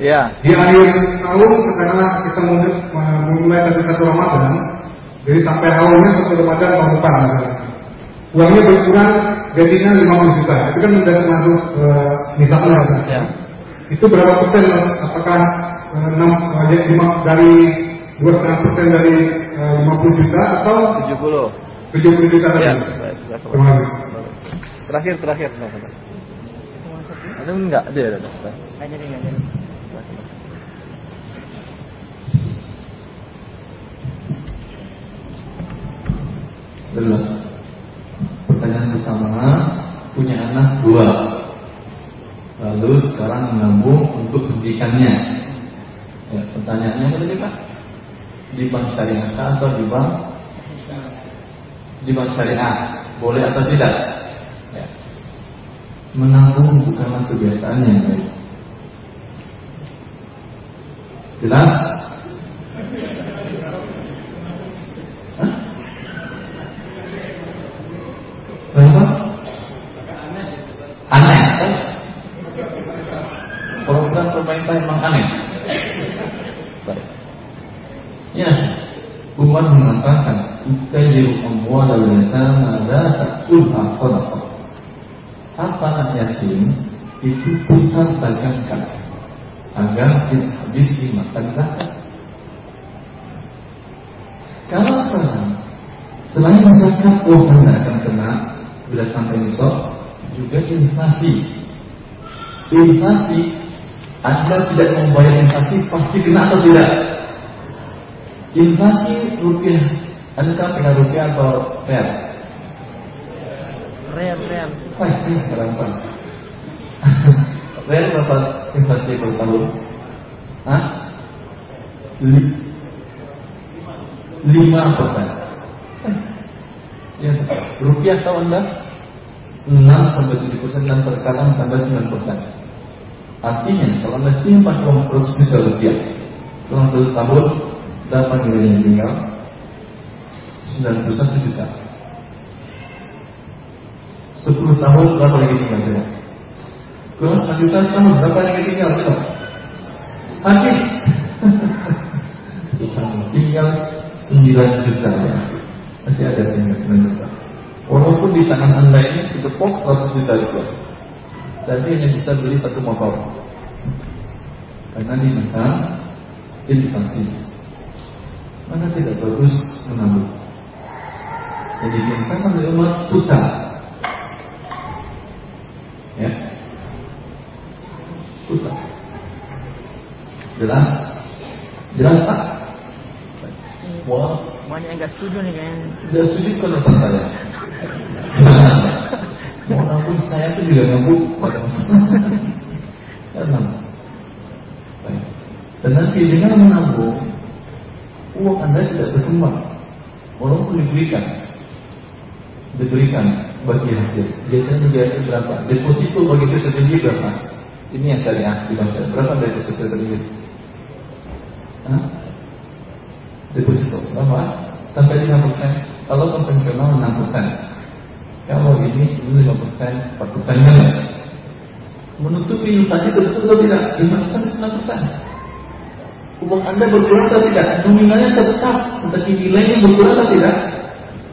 ya, Di akhir tahun katakanlah kita mulai, memulai dari satu Ramadan, jadi sampai awalnya satu Ramadan tahun depan misalnya. Uangnya berkurang jadinya 50 juta. Itu kan sudah termasuk eh, misalnya. Ya. Itu berapa persen? Apakah eh, enam eh, jadi lima- dari dua setengah persen dari eh, 50 juta atau 70. 70 juta tadi? Ya. Terima kasih. Terakhir, terakhir. Enggak. Ada enggak? Ada, ada. ada. Jadi. Belum. Pertanyaan pertama, punya anak dua, lalu sekarang menabung untuk pendidikannya. Ya, pertanyaannya apa tadi Pak? Di bank syariah atau di bank? Di bank syariah, boleh atau tidak? Ya. Menabung bukanlah kebiasaan yang baik. Jelas? Hah? Kenapa? Aneh kan? Program pemerintah memang aneh. Baik. Ya, Umar mengatakan, "Utajiru amwal al-yatama la ta'kulha sadaqah." Harta anak yatim itu putar dagangkan agar tidak habis dimakan zakat. Kalau sekarang selain zakat anda akan kena bila sampai nisab juga inflasi. Inflasi anda tidak membayar inflasi pasti kena atau tidak? Inflasi rupiah anda sekarang pegang rupiah atau real? Real real. Baik, ini berapa? [laughs] Real berapa inflasi per tahun? Hah? Li- Lima persen. Ya, rupiah tahu anda? 6 sampai 7 persen dan terkadang sampai 9 persen. Artinya kalau anda simpan uang 100 juta rupiah setelah 100 tahun berapa nilainya tinggal? 91 juta. 10 tahun berapa lagi tinggal coba? Kurang 1 juta setahun berapa lagi tinggal coba? Habis. [laughs] Tinggal 9 juta ya. Masih ada tinggal 9 juta. Walaupun di tangan anda ini sudah pok 100 juta rupiah. Tapi hanya bisa beli satu motor. Karena dimakan inflasi. Maka tidak bagus menabung. Jadi dimintakan oleh umat putar. Ya. Putar. Jelas? Jelas Pak? Wah, Banyak yang nggak setuju nih kayaknya. tidak setuju kan urusan saya. [laughs] Mau nabung saya tuh juga nabung pada Karena Baik. Dan nanti dengan menabung uang anda tidak berkembang, walaupun diberikan, diberikan bagi hasil. Biasanya biasa berapa? Deposito bagi saya tertinggi berapa? Ini yang syariah di bahasa. Berapa deposito tertinggi? Deposito berapa? Sampai 5%. Kalau konvensional 6%. Kalau ini 5%, 4% kan ya? Menutupi inflasi itu betul atau tidak? Inflasi 9%. Uang Anda berkurang atau tidak? Nominalnya tetap, tetapi nilainya berkurang atau tidak?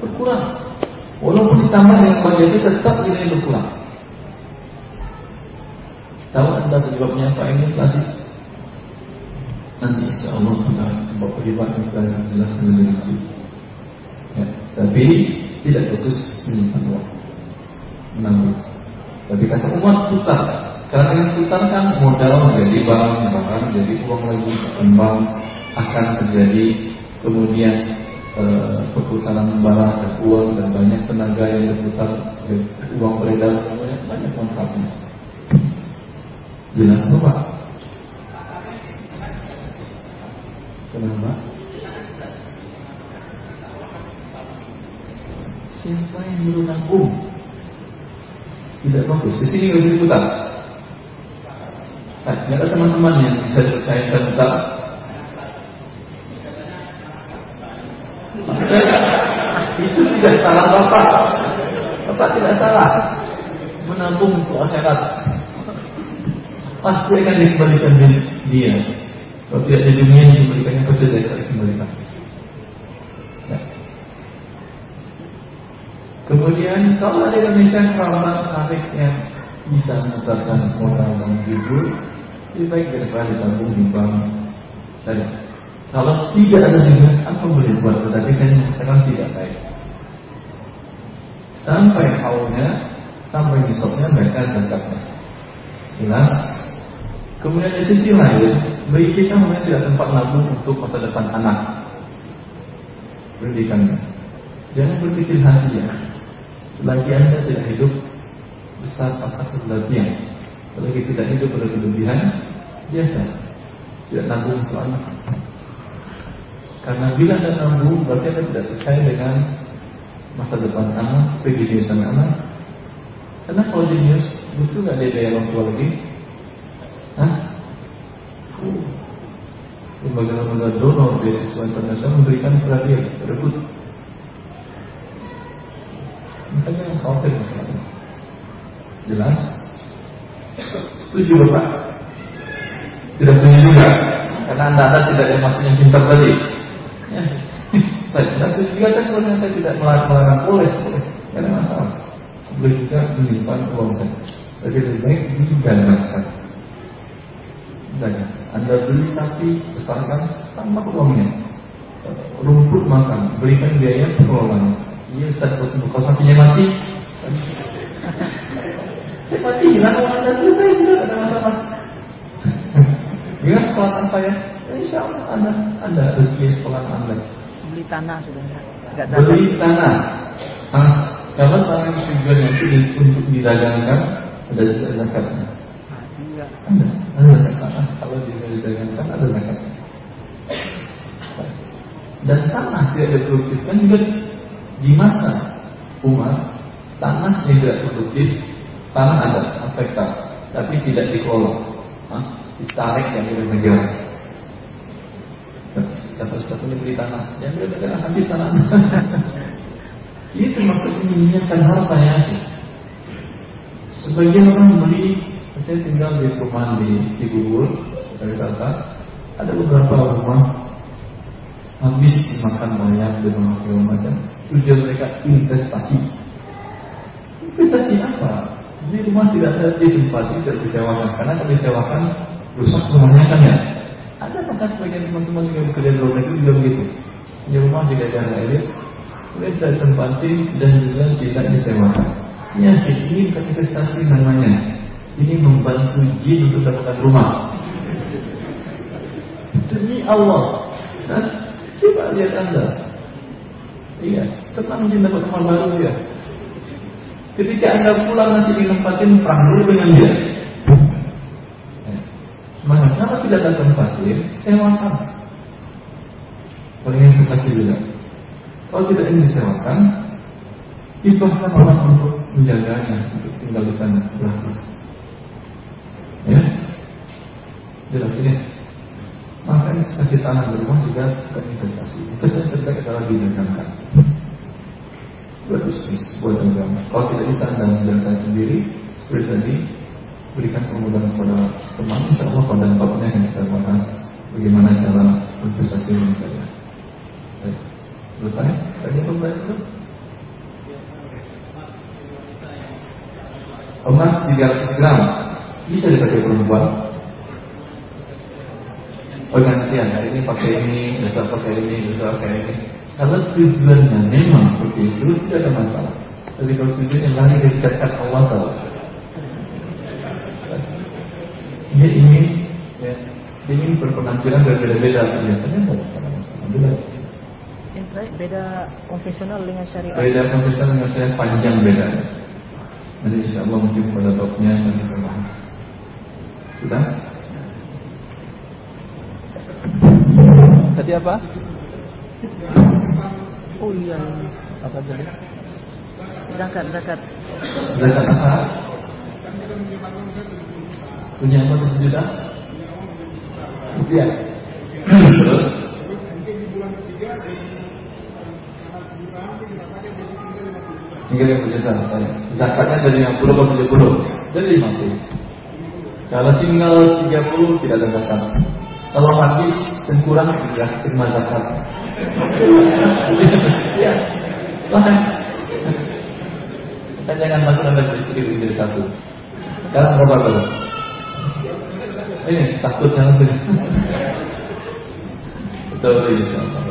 Berkurang. Walaupun ditambah dengan variasi tetap nilainya berkurang. Tahu Anda penyebabnya apa ini inflasi? Nanti insya Allah kita bawa penyebab yang sudah jelas lebih rinci. Ya, tapi tidak bagus menyimpan uang, menabung. Tapi kata umat putar, karena putar kan modal menjadi bank, bahkan jadi uang lagi berkembang akan terjadi kemudian e, perputaran barang dan uang dan banyak tenaga yang berputar uang beredar banyak banyak manfaatnya. Jelas Pak? Kenapa? Siapa yang nyuruh nabung? Tidak bagus. Di sini bisa diputar. Nah, ada teman-teman yang bisa bisa putar. [laughs] Itu tidak salah bapak. Bapak tidak salah. Menabung untuk akhirat. Pasti akan dikembalikan dia. Kalau tidak di dunia dikembalikannya pasti dia akan dikembalikan. Ya. Kemudian kalau ada Indonesia kerabat tarik yang bisa menukarkan modal dan jujur, lebih baik daripada ditabung di bank syariah. Kalau tidak ada juga, apa boleh buat? Tetapi saya mengatakan tidak baik. Sampai haulnya, sampai nisabnya mereka zakatnya. Jelas? Kemudian di sisi lain, bagi kita mungkin tidak sempat nabung untuk masa depan anak. Pendidikannya. Jangan berkecil hati ya. Selagi Anda tidak hidup besar pasar berlebihan, selagi tidak hidup berlebihan, biasa. Tidak nabung untuk anak. Karena bila Anda nabung, berarti Anda tidak percaya dengan masa depan anak, kegiatan anak. Karena kalau jenius, butuh nggak dia bayar orang tua lagi? Hah? Uh. Lembaga-lembaga donor beasiswa internasional memberikan perhatian, berebut. Makanya khawatir masalah. Jelas? Setuju Bapak? Tidak setuju juga? Karena anda-anda tidak ada masih yang pintar tadi. Ya. [laughs] Tidak setuju juga kan kalau anda tidak melarang boleh, boleh, tidak ada masalah. Boleh juga menyimpan uang kan. Tapi lebih baik digandalkan. Jangan. Anda beli sapi, besarkan, tambah uangnya. Rumput makan, berikan biaya pengelolanya. Iya Ustaz, kalau sapinya mati, [laughs] saya mati, hilang uang Anda selesai sudah ada masalah. Dengan sekolahkan saya, ya insya Allah Anda, Anda rezeki sekolah Anda. Beli tanah sudah nggak Beli tanah. Nah, kalau tanah tujuan itu untuk didagangkan, ada zakatnya. Iya. Ada, ada zakatnya. Kalau didagangkan, ada zakatnya. Dan tanah tidak diproduktifkan juga di masa umat tanah tidak produktif tanah ada satu hektar tapi tidak dikelola Hah? Ditarik dari negara satu-satu beli tanah. Yang beli negara habis tanah. [laughs] Ini termasuk menyia-nyiakan harta ya sebagian orang beli saya tinggal di rumah di Cibubur dari Selatan ada beberapa rumah habis dimakan banyak dengan segala macam. Tujuan mereka investasi. Investasi apa? Di rumah tidak ada di tempat tidak disewakan. Karena kalau disewakan rusak rumahnya kan ya ada maka sebagian teman-teman yang bekerja di luar negeri juga begitu punya rumah di daerah elit kemudian tidak ditempati dan juga tidak disewakan ya ini bukan investasi namanya ini membantu jin untuk dapatkan rumah demi Allah. Nah, coba lihat anda. Iya, senang dia dapat teman baru dia. Ketika anda pulang nanti ditempatin perang dulu dengan dia. Tidak ada tempatin, sewakan. Kalau investasi juga. Kalau tidak ingin disewakan, hibahkan orang untuk menjaganya, untuk tinggal di sana gratis. Ya, jelas ini. Maka investasi tanah di rumah juga bukan investasi. Investasi terbaik adalah didagangkan. Bagus nih buat agama. Kalau tidak bisa anda menjalankan sendiri, seperti tadi berikan kemudahan kepada teman. Insya Allah pada babnya yang kita bahas bagaimana cara investasi menjadi. Baik, selesai. Tadi pembelajaran itu. Emas 300 gram bisa dipakai perempuan Oh gantian, hari ini pakai ini, besok pakai ini, besok pakai ini. Kalau tujuannya memang seperti itu, tidak ada masalah. Tapi kalau tujuannya lari dari kata Allah tahu. Dia ingin, ya, dia ingin berpenampilan berbeda-beda. Biasanya tidak ada masalah. Beda. Konvensional dengan syariat. Beda konvensional dengan saya panjang beda. Nanti insya Allah mungkin pada topnya nanti kita bahas. Sudah? Tadi apa? Oh iya. Apa tadi? Zakat, zakat. Zakat apa? Punya apa tujuh juta? Rupiah. Terus? Tiga lima juta. Zakatnya dari 50 ke 70 Dari 50 Kalau tinggal 30 tidak ada zakat Kalau habis dan kurang ya terima zakat. ya, silahkan. Kita jangan masuk beristri istri satu. Sekarang berapa dulu? Ini takut tuh. Betul Allah.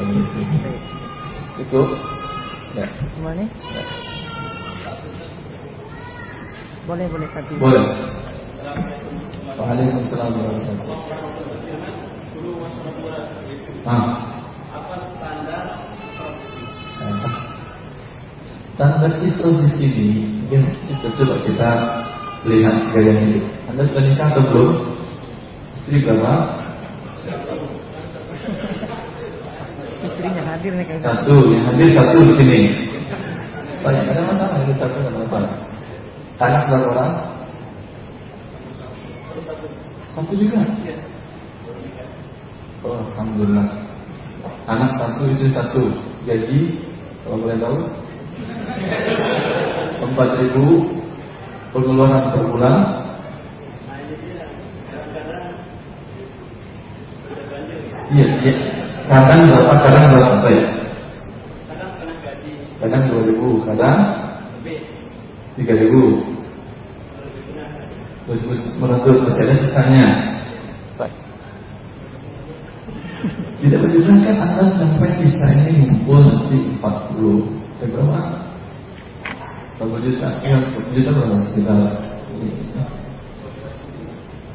Cukup. Ya. Nih? ya. Boleh, boleh satu. Boleh. Waalaikumsalam warahmatullahi wabarakatuh. Ah. Apa standar? Standar Islam di sini, mungkin kita coba kita lihat gaya hidup. Anda sudah nikah atau belum? Istri berapa? Istrinya hadir nih kan. Satu, yang hadir satu di sini. Banyak ada masalah, ada satu ada masalah. Anak berapa orang? Satu juga. Oh, Alhamdulillah. Anak satu, istri satu. Gaji, kalau boleh tahu, empat ribu pengeluaran per bulan. Iya, iya. Kadang berapa, kadang berapa ya? Kadang dua ribu, kadang tiga ribu. Dua ribu masih ada sisanya. Baik. Tidak berjumlah kan Anda sampai sisanya ngumpul nanti 40 Dan berapa? 40 juta Ya 40 juta berapa sekitar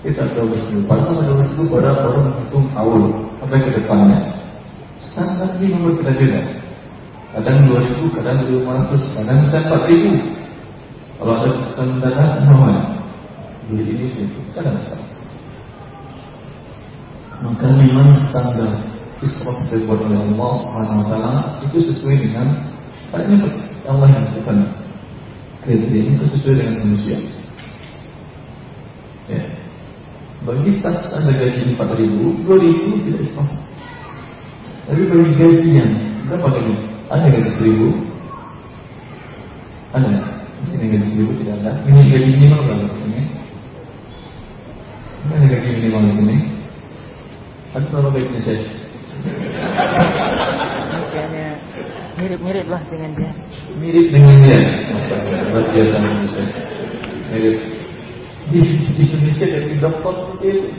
Kita 12 ribu Pada sama 12 ribu baru, baru menghitung awal Sampai ke depannya Standar ini memang beda-beda Kadang 2 ribu, kadang 2.500 Kadang bisa 4 ribu. Kalau ada keputusan mendadak, normal Beli ini, itu, ada masalah. Maka memang standar Islam dibuat oleh Allah Subhanahu Wa Taala itu sesuai dengan Kayaknya Allah yang bukan kriteria itu sesuai dengan manusia. Ya. Bagi status anda gaji 4 ribu, 2 ribu tidak Islam. Tapi bagi gaji yang berapa gaji? Ada gaji 1000? Ada? Di sini gaji 1000 tidak ada. Ini gaji minimal berapa di sini? Ini ada gaji minimal di sini. Ada berapa gajinya saya? Mirip-mirip lah dengan dia. mirip dengan dia. Luar biasa. Mirip di, di Indonesia dari dokter itu.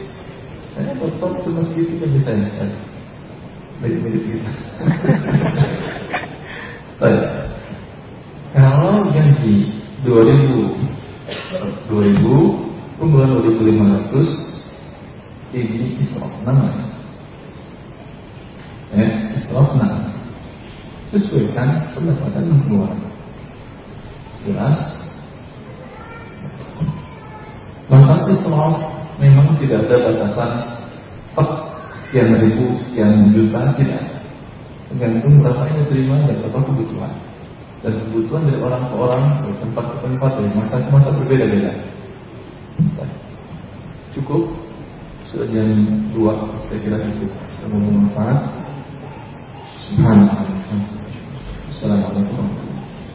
Saya dokter cuma segitu ya, kan biasanya kan. mirip gitu [laughs] gitu. Kalau gaji 2000 2000 kemudian 2500 ini istilah namanya. Eh, ya, israf namanya. Sesuaikan pendapatan dan keluaran. Jelas Masalah Islam memang tidak ada batasan tek sekian ribu, sekian juta, tidak. Tergantung berapa yang diterima dan berapa kebutuhan. Dan kebutuhan dari orang ke orang, dari tempat ke tempat, dari masa ke masa berbeda-beda. Cukup sudah jam dua, saya kira cukup. Semoga bermanfaat. Subhanallah. Assalamualaikum warahmatullahi wabarakatuh.